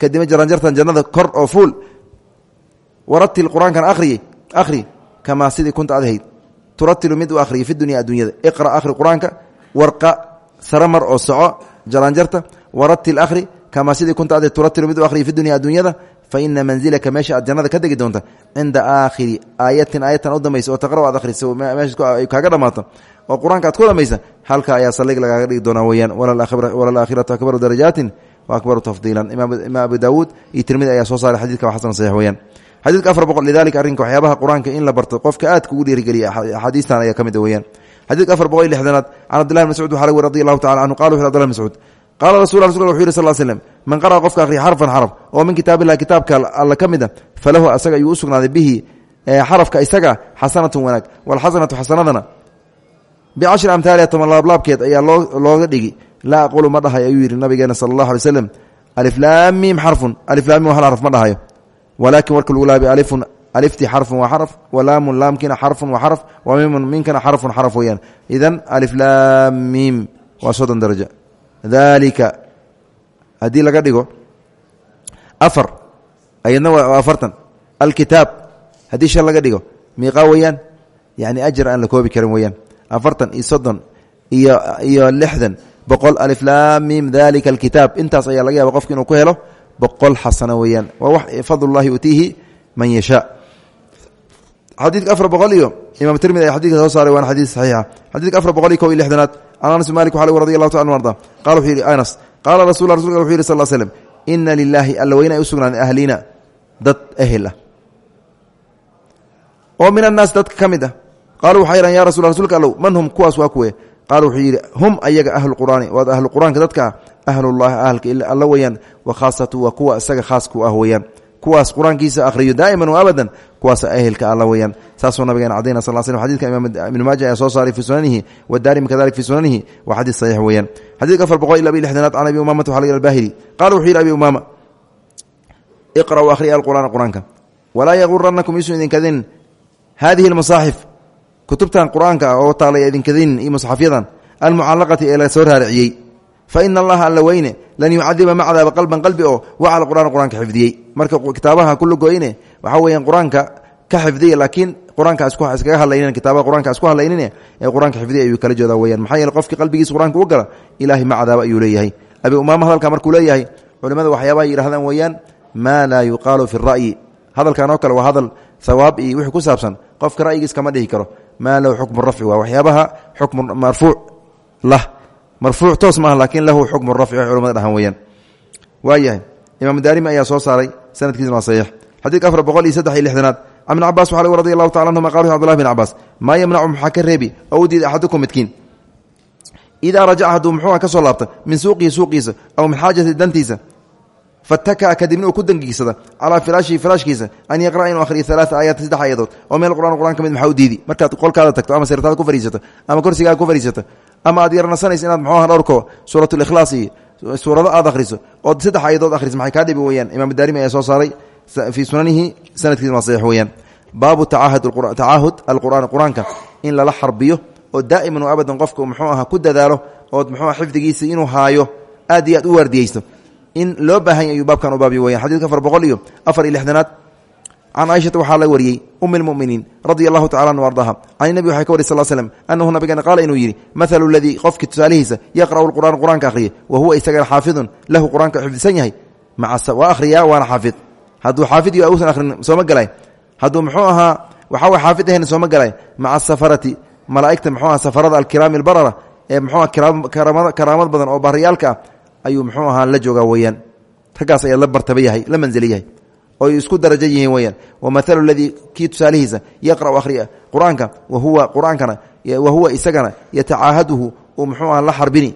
kadima jaranjartan jannada kor oo fuul. Waratil qur'aankan akhriye akhri kamaa sidii kunta ad ahayd turatilu mid u akhriya fi saramar oo soco jaranjarta waratil akhri kamaa sidii kunta ad turatilu mid u fi dunya addunyada fa ina manzilaka meesha aad jannada ka degi doonta cinda aakhiri aayatin aayatan u oo taqra aad akhriso meesha kaaga dhammaato. Oo qur'aanka aad ku dhamaysa halka ayaa saldhig lagaaga dhigi doonaa weyaan walaalaakhiratu akbaru darajaatin wa akbaru tafdiilan. Imaam abu daawuud iyo tirmidi soo saaray xadidka xasan saxiix weyaan xadiidka boqol lidalika arrinka waxyaabaha qur'aanka in la barto qofka aad kugu dhiirigeliya axaadiistan ayaa ka mid weyaan xadiidka afar boqol iyo lixdanaad can abdillahi bn mascuud waxa lagu radi allahu tacala canhu qala wuxu abdullah bn mascuud qaala rasul rasulka wuxu yiri sal slm man qara'a qofka akhriya xarfan xaraf oo min kitaabillahi kitaabka alla ka mid a falahu asaga ayuu u sugnaaday bihi xarafka isaga xasanatun wanaag walxasanatu xasanadana bicashri amhaaliha toban laablaabkeed ayaa loo looga dhigi laa aqulu ma dhahay ayuu yidhi nabigeena sala allahu alay slam aliflaamiim xarfun aliflaamim hal xarf ma dhahayo walaakin warka lagu laabi alifun alifti xarfun waa xaraf walaamun laamkina xarfun waa xaraf wa mimun minkana xarfun xaraf weeyaan. Idan aliflaamiim waa soddon daraja dalika haddii laga dhigo afar ayadna waa afartan. Alkitaab haddii shan laga dhigo miiqaa weeyaan yani ajar aan la koobi karin weeyaan. Afartan iyo soddon iyo iyo lixdan boqol aliflaamim dalika alkitaab. Intaas ayaa laga yaaba qofka inuu ku helo boqol xasano weeyaan. Waa wax fadlullahi utiihi man yashaa xadiidka afar boqol iyo imaam tirmidi ay xadidka soo saaray waana xadiis saxiixa. Xadidka afar boqol iyo kow iyo lixdanaad can anas bin malik waxa lgu radi allahu taala anu arda. Qala wuxuu yidhi anas qaala rasul rasulka wuxu yidhi sal l slm ina lilaahi alla weyne ay u sugnaaday ahliina dad ehel ah. Oo min annaas dadka ka mid ah. Qaaluu waxay yidhahan ya rasul rsulka allow man hum kuwaas waa kuwe. Qaala ayaga ahlu qur'aani dadka ah ahlullahi ahalka alla waa kuwa isaga khaasku ah weeyaan kuwaas qur'aankiisa akhriyo daa'iman wa abadan kuwaasa ehelka alla weeyaan. Saasuu nabigeena cadayna sal slam xadidka imaam ibnu maaja ayaa soo saaray fii sunanihi wadaarimi kadalik fii sunanihi waa xadiis saxiix weeyaan. Xadidka afar boqol ila abi lixdanaad can abi umamata waxa laga albahili qala wuxuu yidhi abi umaama iqra'u akhriya alqur'aana qur'aanka. Walaa yaguranakum isu idinkadin hadihi almasaaxif kutubtan qur'aanka ah oo taalay idinkadin iyo musxafyadan almucalaqati ee la soo raariciyey fa ina allaha alla weyne lan yucadiba ma cadaaba qalban qalbi oo wacala qur'aan qur'aanka xifdiyey marka kitaabaha kula goyne waxaa weeyaan qur'aanka ka xifdiya laakiin qur'aanka iskaga hadlaynin kitaabada qur'aanka isku hadlaynin ee qur'aanka xifdiya ayuu kala joodaa weyaan maxaa yeele qofkii qalbigiisa qur'aanka u gala ilaahay ma cadaaba ayuu leeyahay abi umaama hadalka markuu leeyahay culimada waxyaabaha yidhahdaan weeyaan maa laa yuqaalu fi ra'yi hadalkan oo kale waa hadal hawaab iyo wixii ku saabsan qofka kama dhihi karo maa lahu xukmu rafci waa waxyaabaha lah marfuuc toos maaha laakiin lahu xukmu rafci wax culamada dhahan weeyaan. Waayahay imaam daarimi ayaa soo saaray sanadkiisna waa saxiix. Xadiidka afar boqol iyo saddex iyo lixdanaad. Can ibn cabas waxa radi allahu tacala anhuma qala cbdullahi bin cabaas maa yamnacu maxaa ka reebi u diida axadukum midkiin. Idaa rajaca hadduu muxuuha ka soo laabta min suuqihi suuqiisa aw min xaajati dantiisa fataka kadibna uu ku dangiigsada calaa firaashihi firaashkiisa an yaqra'a inuu akhriyo alaaa aayaat saddex aayadood. Oo meel qur'an qur'an ka mid maxaa u diidi? Markaad qolkaada tagto ama sirtaada ku fadhiisato ama korsigaaga ku fadhiisato ama aad yarnasanaysa inaad muxuuha dhowrko suuratulikhlaas iyo suurado aad akhriso ood saddex ayadood akhriso maxay kaa dhibi weyaan imaam daarimi ayaa soo saaray fii sunanihi sanadkiisna waa saxiix weyaan baabu tacaahud alqur'aan qur'aanka in lala xarbiyo oo daa'iman o abadan qofka muxuu aha ku dadaalo ood muxuu aha xifdigiisa inuu haayo in loo baahan ayuu baabkan u baabiy weyaan xadidka afar boqol iyo afar iyo lixdanaad can caaishata waxaa la wariyey um اlmuminiin radia allahu tacala an ardaha can nebi waxay ka wariy sal slm anahu nabigeena qaala inuu yidhi maalu ladii qofki tusaalihiisa yaqra'u lqur'aan qur'aanka akhriya wa huwa isagana xaafidun lahu qur'aanka xifdisan yahay waa akhriyaa waana xaafid. Hadduu xaafid iyo usan akhrin sooma galay hadduu muxuu ahaa waxaa way xaafid ahayn sooma galay maca safarati malaa'igta muxuu aha safarada alkiraami albarara ee muxuu karaamad badan oo bahriyaalka ah ayuu muxuu ahaa la joogaa weeyaan. Raggaas ayaa la martaba yahay la manzili yahay oy isku darajo yihiin weyaan wamahalu ladii kii tusaalihiisa yaqra'u akhriya qur'aanka wahuwa qur'aankana wa huwa isagana yatacaahaduhu uu muxuu aha la xarbini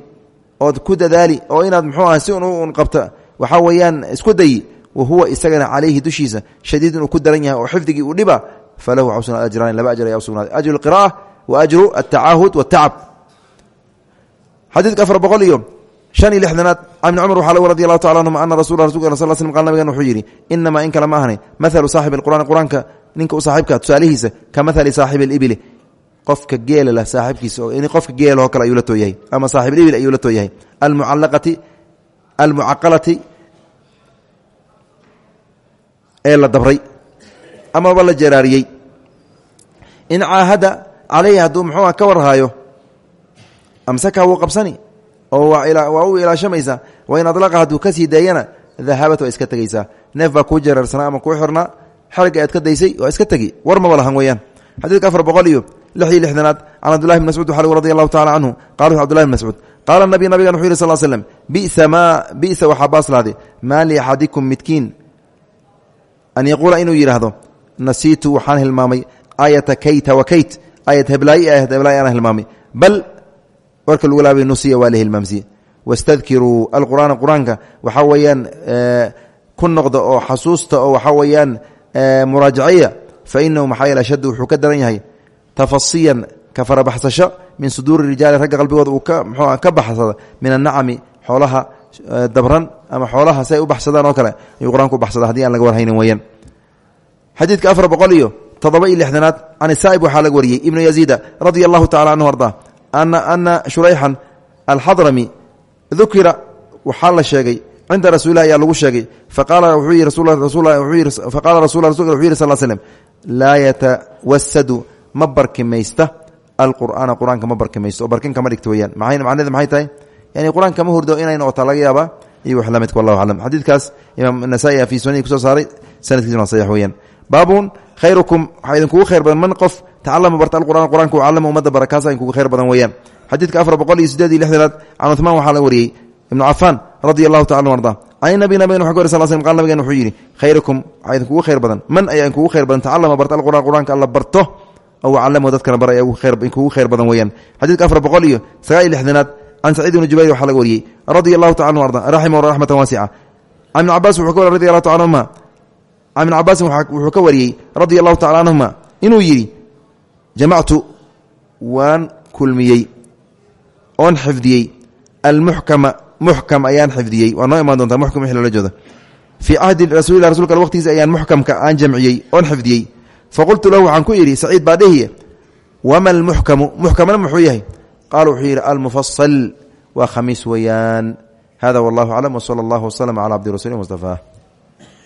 ood ku dadaali oo inaad muxuu aha si un qabta waxaa weeyaan isku dayi wa huwa isagana calayhi dushiisa shadiid inuu ku daran yahay oo xifdigii uu dhiba falahu xusna ajraan laba ajr ayaa ajru lqira'a wa ajru altacaahud waltacab xadiidka afar boqol iyo shan iyo lixdanaad can ibni cumar waxaa lagu radi allahu tacala anhuma ana rasula rasulka sal slm qal nabigan wuxuu yidhi inamaa in kale ma ahnay maalu saaxibi alqur'aani qur'aanka ninka u saaxiibka tusaalihiisa ka mahali saaxibi alibili qofka geela lah saaxiibkiisa qofka geela oo kale ayuu la too yahay ama saaxibilibil ayuu la too yahay almucalaqati almucaqalati ee la dabray amaba la jeraariyey in caahada caleyhi hadduu muxuuha ka warhaayo amsaka wuu qabsani oo waa u ilaashamaysaa wain adlaqa hadduu ka sii daayana dahabat waa iska tegaysaa neef baa kuu ama kuu xirnaa xerga aad ka daysay waa iska tegi war maba lahan weeyaan. Xadiidka afar boqol iyo lix iyo lixdanaad can cabdullahi bn mascuud waxaa radi allahu tacala canhu qala wuxu abdullahi bn mascuud qaala nabi nabigan wuxuu yihi sal slm bisa maa bisa waxaa baaslaaday maa liaxadikum midkiin an yaquula inuu yidhaahdo nasiitu waxaan hilmaamay aayata kayta wa kayt. Aayat heblaayi aayat heblaayi anaa hilmaamay. Bal warka lagu laabay nusiya waa la hilmaamsiye wastadkiruu alqur'aana qur'aanka ku noqda oo xasuusta oo waxaa weeyaan muraajaciya fa inahu maxaa yeele ashaddu wuxuu ka yahay tafasiyan ka farabaxsasho min suduuri rijaali ragga qalbigooda uu ka mxuu ka baxsada min annacami xoolaha dabran ama xoolaha si u baxsadaan oo kale ayuu qur'aanku haddii aan laga warhaynin weeyaan. Xadiidka afar boqol iyo toddoba iyo lixdanaad can isaa'ib waxaa laga wariyey ibnu yaziida radia allahu canhu ardaa ana shurayxan alxadrami dukira waxaa la sheegay cinda rasuulilah ayaa lagu sheegay faqaala wuxuu yihi wuxuu yihi sal slm laa yatawasadu ma barkimaysta alqur'aana qur'aanka ma barkimaysto oo barkin kama dhigto weyaan macnaheed maxay tahay? Yani qur'aan kama hurdo inay noqotaa laga yaabaa iyo wax la midka wallahu aclam. Xadiidkaas imaam nasaa-i fi sunanihi ku soo saaray sanadkiisuna saxiix weyaan baabun khayrukum waxaa idinkugu khayr badan man qof tacalama barta alqur'an qur'anka u callama ummadda barakaasa idinkugu khayr badan weeyaan. Xadiidka afar boqol iyo sideed iyo lixdanaad can cuثmaan waxaa la wariyey. Ibnu cafaan radia allahu tacala arda. Can nabi nabigen wxa ka wary sal slm qal nabigen wuxuu yidhi khayrukum waxaa idinkugu khayr badan. Man ayaa idinkugu khayr badan? Tacalama barta alqur'an qur'anka alla barto? Oo callamahu dadkana bar ayaa idinkugu khayr badan weeyaan. Xadiidka afar boqol iyo sagaal iyo lixdanaad can saciid ibni jubayr waxaa laga wariyey radia allahu taala anu arda raximah raxmatan waasica ibni cabaas wuxuu ka wary radi allahu taala anhuma. Ibni cabaasin wuxuu ka wariyey radia allahu tacala canhuma inuu yidhi jamactu waan kulmiyey oon xifdiyey. Almuxkama muxkam ayaan xifdiyey. Waa noo imaan doontaa muxkam wixii loola jeedo. Fii cahdi rasulilah rasulka waqtigiisa ayaan muxkamka aan jamciyey oon xifdiyey. Faqultu lahu waxaan ku yidhi saciid baa dhehiye wama almuxkamu? Muxkamna muxuu yahay. Qaala wuxuu yidhi almufasal waa khamiis weeyaan. Hada wallahu aclam wsala allahu waslama cala cabdi rasuuli mustafa